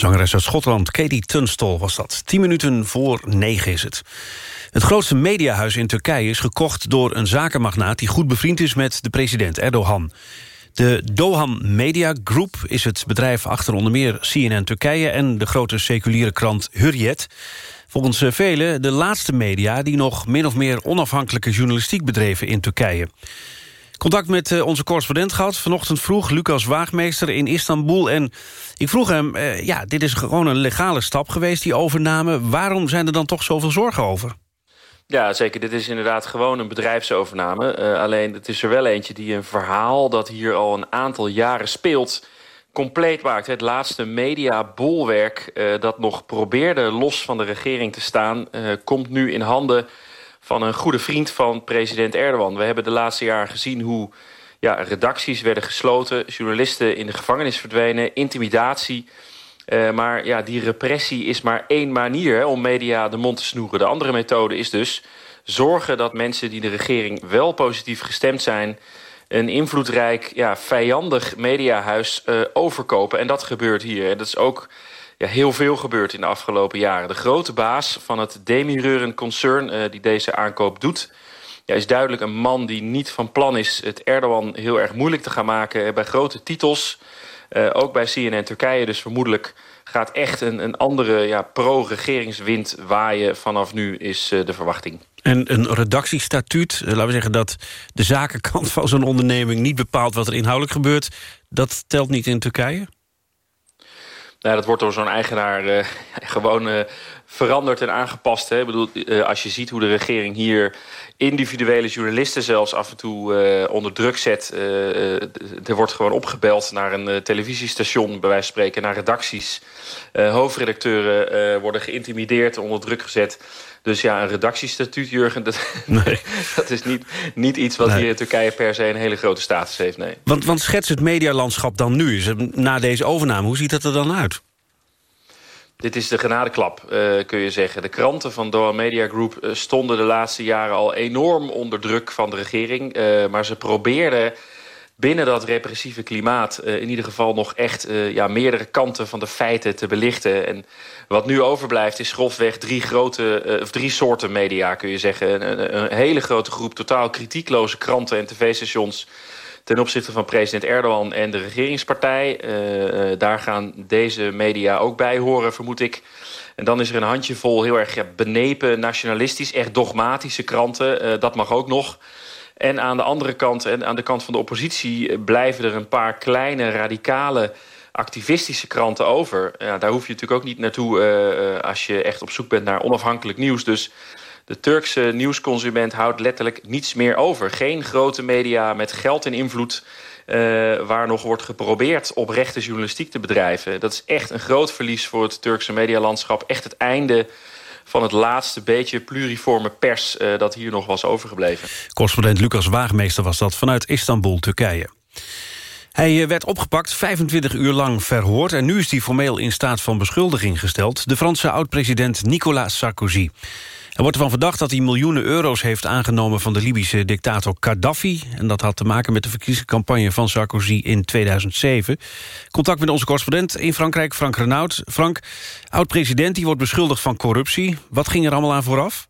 Zangeres uit Schotland, Katie Tunstall was dat. Tien minuten voor negen is het. Het grootste mediahuis in Turkije is gekocht door een zakenmagnaat... die goed bevriend is met de president Erdogan. De Dohan Media Group is het bedrijf achter onder meer CNN Turkije... en de grote seculiere krant Hurriyet. Volgens eh, velen de laatste media die nog min of meer onafhankelijke journalistiek bedreven in Turkije. Contact met eh, onze correspondent gehad. Vanochtend vroeg Lucas Waagmeester in Istanbul. En ik vroeg hem, eh, ja, dit is gewoon een legale stap geweest, die overname. Waarom zijn er dan toch zoveel zorgen over?
Ja, zeker. Dit is inderdaad gewoon een bedrijfsovername. Uh, alleen het is er wel eentje die een verhaal dat hier al een aantal jaren speelt compleet maakt. Het laatste mediabolwerk dat nog probeerde los van de regering te staan... Komt nu in handen van een goede vriend van president Erdogan. We hebben de laatste jaren gezien hoe ja, redacties werden gesloten... journalisten in de gevangenis verdwenen, intimidatie... Uh, maar ja, die repressie is maar één manier hè, om media de mond te snoeren. De andere methode is dus zorgen dat mensen die de regering wel positief gestemd zijn een invloedrijk, ja, vijandig mediahuis uh, overkopen. En dat gebeurt hier. Dat is ook ja, heel veel gebeurd in de afgelopen jaren. De grote baas van het Demireuren concern uh, die deze aankoop doet... Ja, is duidelijk een man die niet van plan is het Erdogan heel erg moeilijk te gaan maken... bij grote titels, uh, ook bij CNN Turkije. Dus vermoedelijk gaat echt een, een andere ja, pro-regeringswind waaien vanaf nu, is de verwachting.
En een redactiestatuut, laten we zeggen dat de zakenkant van zo'n onderneming... niet bepaalt wat er inhoudelijk gebeurt, dat telt niet in Turkije?
Nou, dat wordt door zo'n eigenaar uh, gewoon uh, veranderd en aangepast. Hè? Ik bedoel, uh, als je ziet hoe de regering hier individuele journalisten zelfs af en toe onder druk zet. er wordt gewoon opgebeld naar een televisiestation, bij wijze van spreken, naar redacties. hoofdredacteuren worden geïntimideerd, onder druk gezet. Dus ja, een redactiestatuut, Jurgen, dat, nee. dat is niet, niet iets wat nee. hier in Turkije per se een hele grote status heeft. Nee.
Want, want schets het medialandschap dan nu, na deze overname, hoe ziet het er dan uit?
Dit is de genadeklap, uh, kun je zeggen. De kranten van Doha Media Group uh, stonden de laatste jaren al enorm onder druk van de regering. Uh, maar ze probeerden binnen dat repressieve klimaat uh, in ieder geval nog echt uh, ja, meerdere kanten van de feiten te belichten. En wat nu overblijft is grofweg drie, grote, uh, of drie soorten media, kun je zeggen. Een, hele grote groep totaal kritiekloze kranten en tv-stations ten opzichte van president Erdogan en de regeringspartij. daar gaan deze media ook bij horen, vermoed ik. En dan is er een handjevol heel erg benepen, nationalistisch, echt dogmatische kranten. dat mag ook nog. En aan de andere kant, en aan de kant van de oppositie... blijven er een paar kleine, radicale, activistische kranten over. Ja, daar hoef je natuurlijk ook niet naartoe uh, als je echt op zoek bent naar onafhankelijk nieuws. Dus de Turkse nieuwsconsument houdt letterlijk niets meer over. Geen grote media met geld en invloed... Waar nog wordt geprobeerd oprechte journalistiek te bedrijven. Dat is echt een groot verlies voor het Turkse medialandschap. Echt het einde van het laatste beetje pluriforme pers uh, dat hier nog was overgebleven.
Correspondent Lucas Waagmeester was dat vanuit Istanbul, Turkije. Hij werd opgepakt, 25 uur lang verhoord... en nu is hij formeel in staat van beschuldiging gesteld... de Franse oud-president Nicolas Sarkozy. Er wordt ervan verdacht dat hij miljoenen euro's heeft aangenomen... van de Libische dictator Gaddafi. En dat had te maken met de verkiezingscampagne van Sarkozy in 2007. Contact met onze correspondent in Frankrijk, Frank Renaud. Frank, oud-president, die wordt beschuldigd van corruptie. Wat ging er allemaal aan vooraf?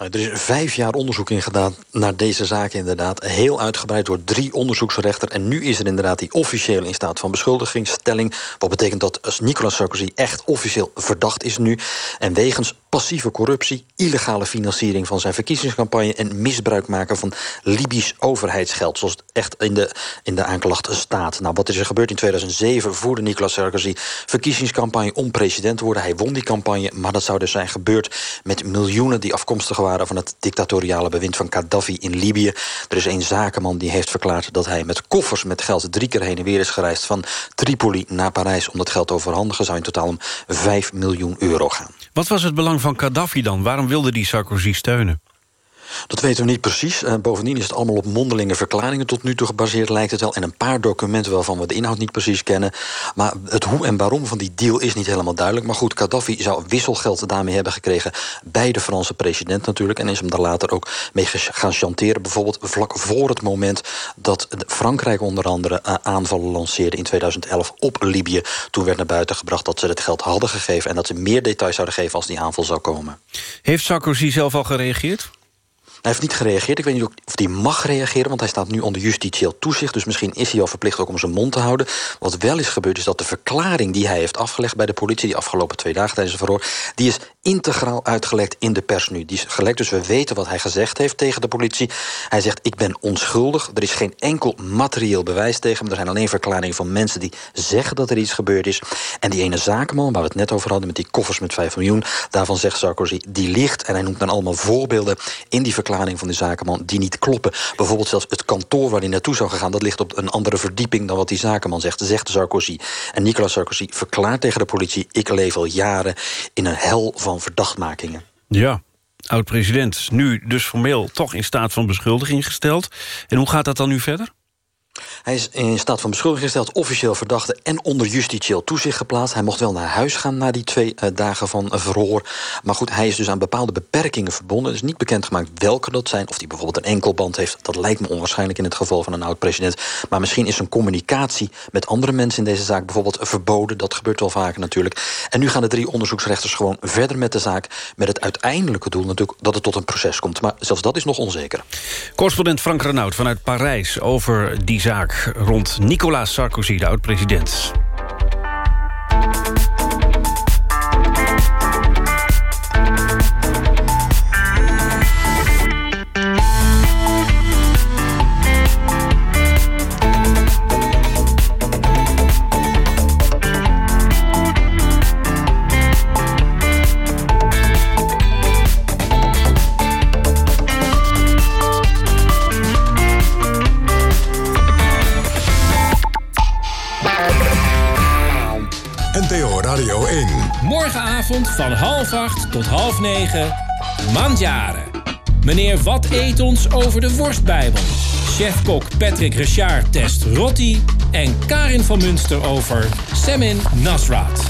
Nou, er is vijf jaar onderzoek in gedaan naar deze zaak inderdaad. Heel uitgebreid door drie onderzoeksrechter. En nu is er inderdaad die officieel in staat van beschuldigingsstelling. Wat betekent dat Nicolas Sarkozy echt officieel verdacht is nu. En wegens passieve corruptie, illegale financiering van zijn verkiezingscampagne... en misbruik maken van Libisch overheidsgeld, zoals het echt in de, in de aanklacht staat. Nou, wat is er gebeurd in 2007? Voerde Nicolas Sarkozy verkiezingscampagne om president te worden. Hij won die campagne, maar dat zou dus zijn gebeurd met miljoenen die afkomstig waren van het dictatoriale bewind van Gaddafi in Libië. Er is een zakenman die heeft verklaard dat hij met koffers met geld drie keer heen en weer is gereisd van Tripoli naar Parijs om dat geld te overhandigen. Zou in totaal om 5 miljoen euro gaan.
Wat was het belang van Gaddafi dan? Waarom wilde die Sarkozy steunen?
Dat weten we niet precies. Uh, bovendien is het allemaal op mondelinge verklaringen tot nu toe gebaseerd, lijkt het wel. En een paar documenten waarvan we de inhoud niet precies kennen. Maar het hoe en waarom van die deal is niet helemaal duidelijk. Maar goed, Gaddafi zou wisselgeld daarmee hebben gekregen bij de Franse president natuurlijk. En is hem daar later ook mee gaan chanteren. Bijvoorbeeld vlak voor het moment dat Frankrijk onder andere uh, aanvallen lanceerde in 2011 op Libië. Toen werd naar buiten gebracht dat ze het geld hadden gegeven... en dat ze meer details zouden geven als die aanval zou komen.
Heeft Sarkozy zelf al gereageerd?
Hij heeft niet gereageerd. Ik weet niet of hij mag reageren, want hij staat nu onder justitieel toezicht. Dus misschien is hij al verplicht ook om zijn mond te houden. Wat wel is gebeurd is dat de verklaring die hij heeft afgelegd bij de politie... die afgelopen twee dagen tijdens het verhoor... die is integraal uitgelekt in de pers nu. Die is gelekt, dus we weten wat hij gezegd heeft tegen de politie. Hij zegt, ik ben onschuldig. Er is geen enkel materieel bewijs tegen hem. Er zijn alleen verklaringen van mensen die zeggen dat er iets gebeurd is. En die ene zakenman, waar we het net over hadden... met die koffers met 5 miljoen, daarvan zegt Sarkozy, die ligt. En hij noemt dan allemaal voorbeelden in die verklaring van de zakenman... die niet kloppen. Bijvoorbeeld zelfs het kantoor waar hij naartoe zou gaan... dat ligt op een andere verdieping dan wat die zakenman zegt, zegt Sarkozy. En Nicolas Sarkozy verklaart tegen de politie... ik leef al jaren in een hel van verdachtmakingen.
Ja, oud-president. Nu dus formeel toch in staat van beschuldiging gesteld. En hoe gaat dat dan nu verder?
Hij is in staat van beschuldiging gesteld, officieel verdachte... en onder justitieel toezicht geplaatst. Hij mocht wel naar huis gaan na die twee uh, dagen van verhoor. Maar goed, hij is dus aan bepaalde beperkingen verbonden. Het is niet bekendgemaakt welke dat zijn. Of hij bijvoorbeeld een enkelband heeft. Dat lijkt me onwaarschijnlijk in het geval van een oud-president. Maar misschien is zijn communicatie met andere mensen in deze zaak... bijvoorbeeld verboden. Dat gebeurt wel vaker natuurlijk. En nu gaan de drie onderzoeksrechters gewoon verder met de zaak... met het uiteindelijke doel natuurlijk dat het tot een proces komt. Maar zelfs dat is nog onzeker.
Correspondent Frank Renaud vanuit Parijs over die zaak rond Nicolas Sarkozy, de oud-president.
Van half acht tot half negen. Mandjaren. Meneer Wat eet ons over de worstbijbel. Chefkok Patrick Richard test rotti. En Karin van Munster over Semin Nasrat.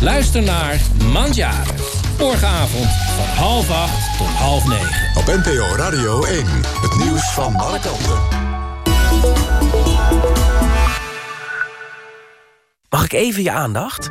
Luister naar Mandjaren. Morgenavond van half acht tot half negen.
Op NPO Radio 1. Het nieuws van alle kanten.
Mag ik even je aandacht?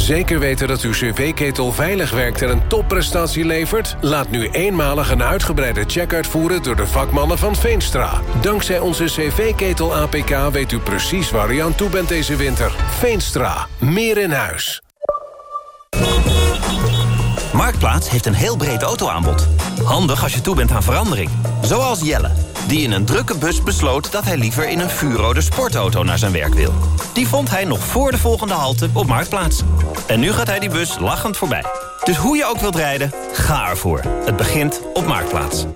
Zeker weten dat uw cv-ketel veilig werkt en een topprestatie levert? Laat nu eenmalig een uitgebreide check uitvoeren door de vakmannen van Veenstra. Dankzij onze cv-ketel APK weet u precies waar u aan toe bent deze winter. Veenstra, meer in huis.
Marktplaats heeft een heel breed autoaanbod. Handig als je toe bent aan verandering. Zoals Jelle, die in een drukke bus besloot... dat hij liever in een vuurrode sportauto naar zijn werk wil. Die vond hij nog voor de volgende halte op Marktplaats. En nu gaat hij die bus lachend voorbij. Dus hoe je ook wilt rijden, ga ervoor. Het begint op Marktplaats.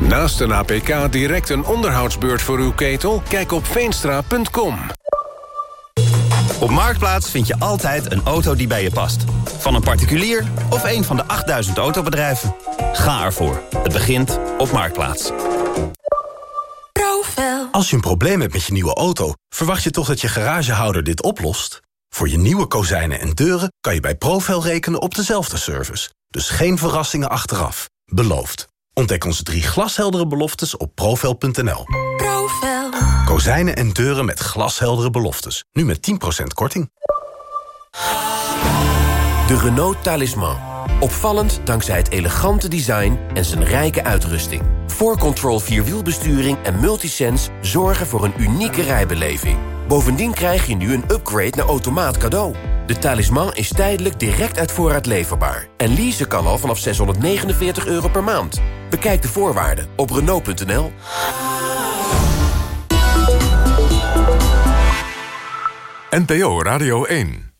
Naast een APK direct een onderhoudsbeurt voor uw ketel? Kijk op veenstra.com.
Op Marktplaats vind je altijd een auto die bij je past. Van een particulier of een van de 8000 autobedrijven. Ga ervoor. Het begint op Marktplaats.
Als je een probleem hebt met je nieuwe auto... verwacht je toch dat je garagehouder dit oplost? Voor je nieuwe kozijnen en deuren kan je bij Profel rekenen op dezelfde service. Dus geen verrassingen achteraf. Beloofd. Ontdek onze drie glasheldere beloftes op profel.nl.
Profel.
Kozijnen en deuren met glasheldere beloftes. Nu met 10% korting.
De Renault Talisman. Opvallend dankzij het elegante design en zijn rijke uitrusting. 4Control Vierwielbesturing en Multisense zorgen voor een unieke rijbeleving. Bovendien krijg je nu een upgrade naar automaat cadeau. De talisman is tijdelijk direct uit voorraad leverbaar. En leasen kan al vanaf 649 euro per maand. Bekijk de voorwaarden op Renault.nl.
NPO Radio 1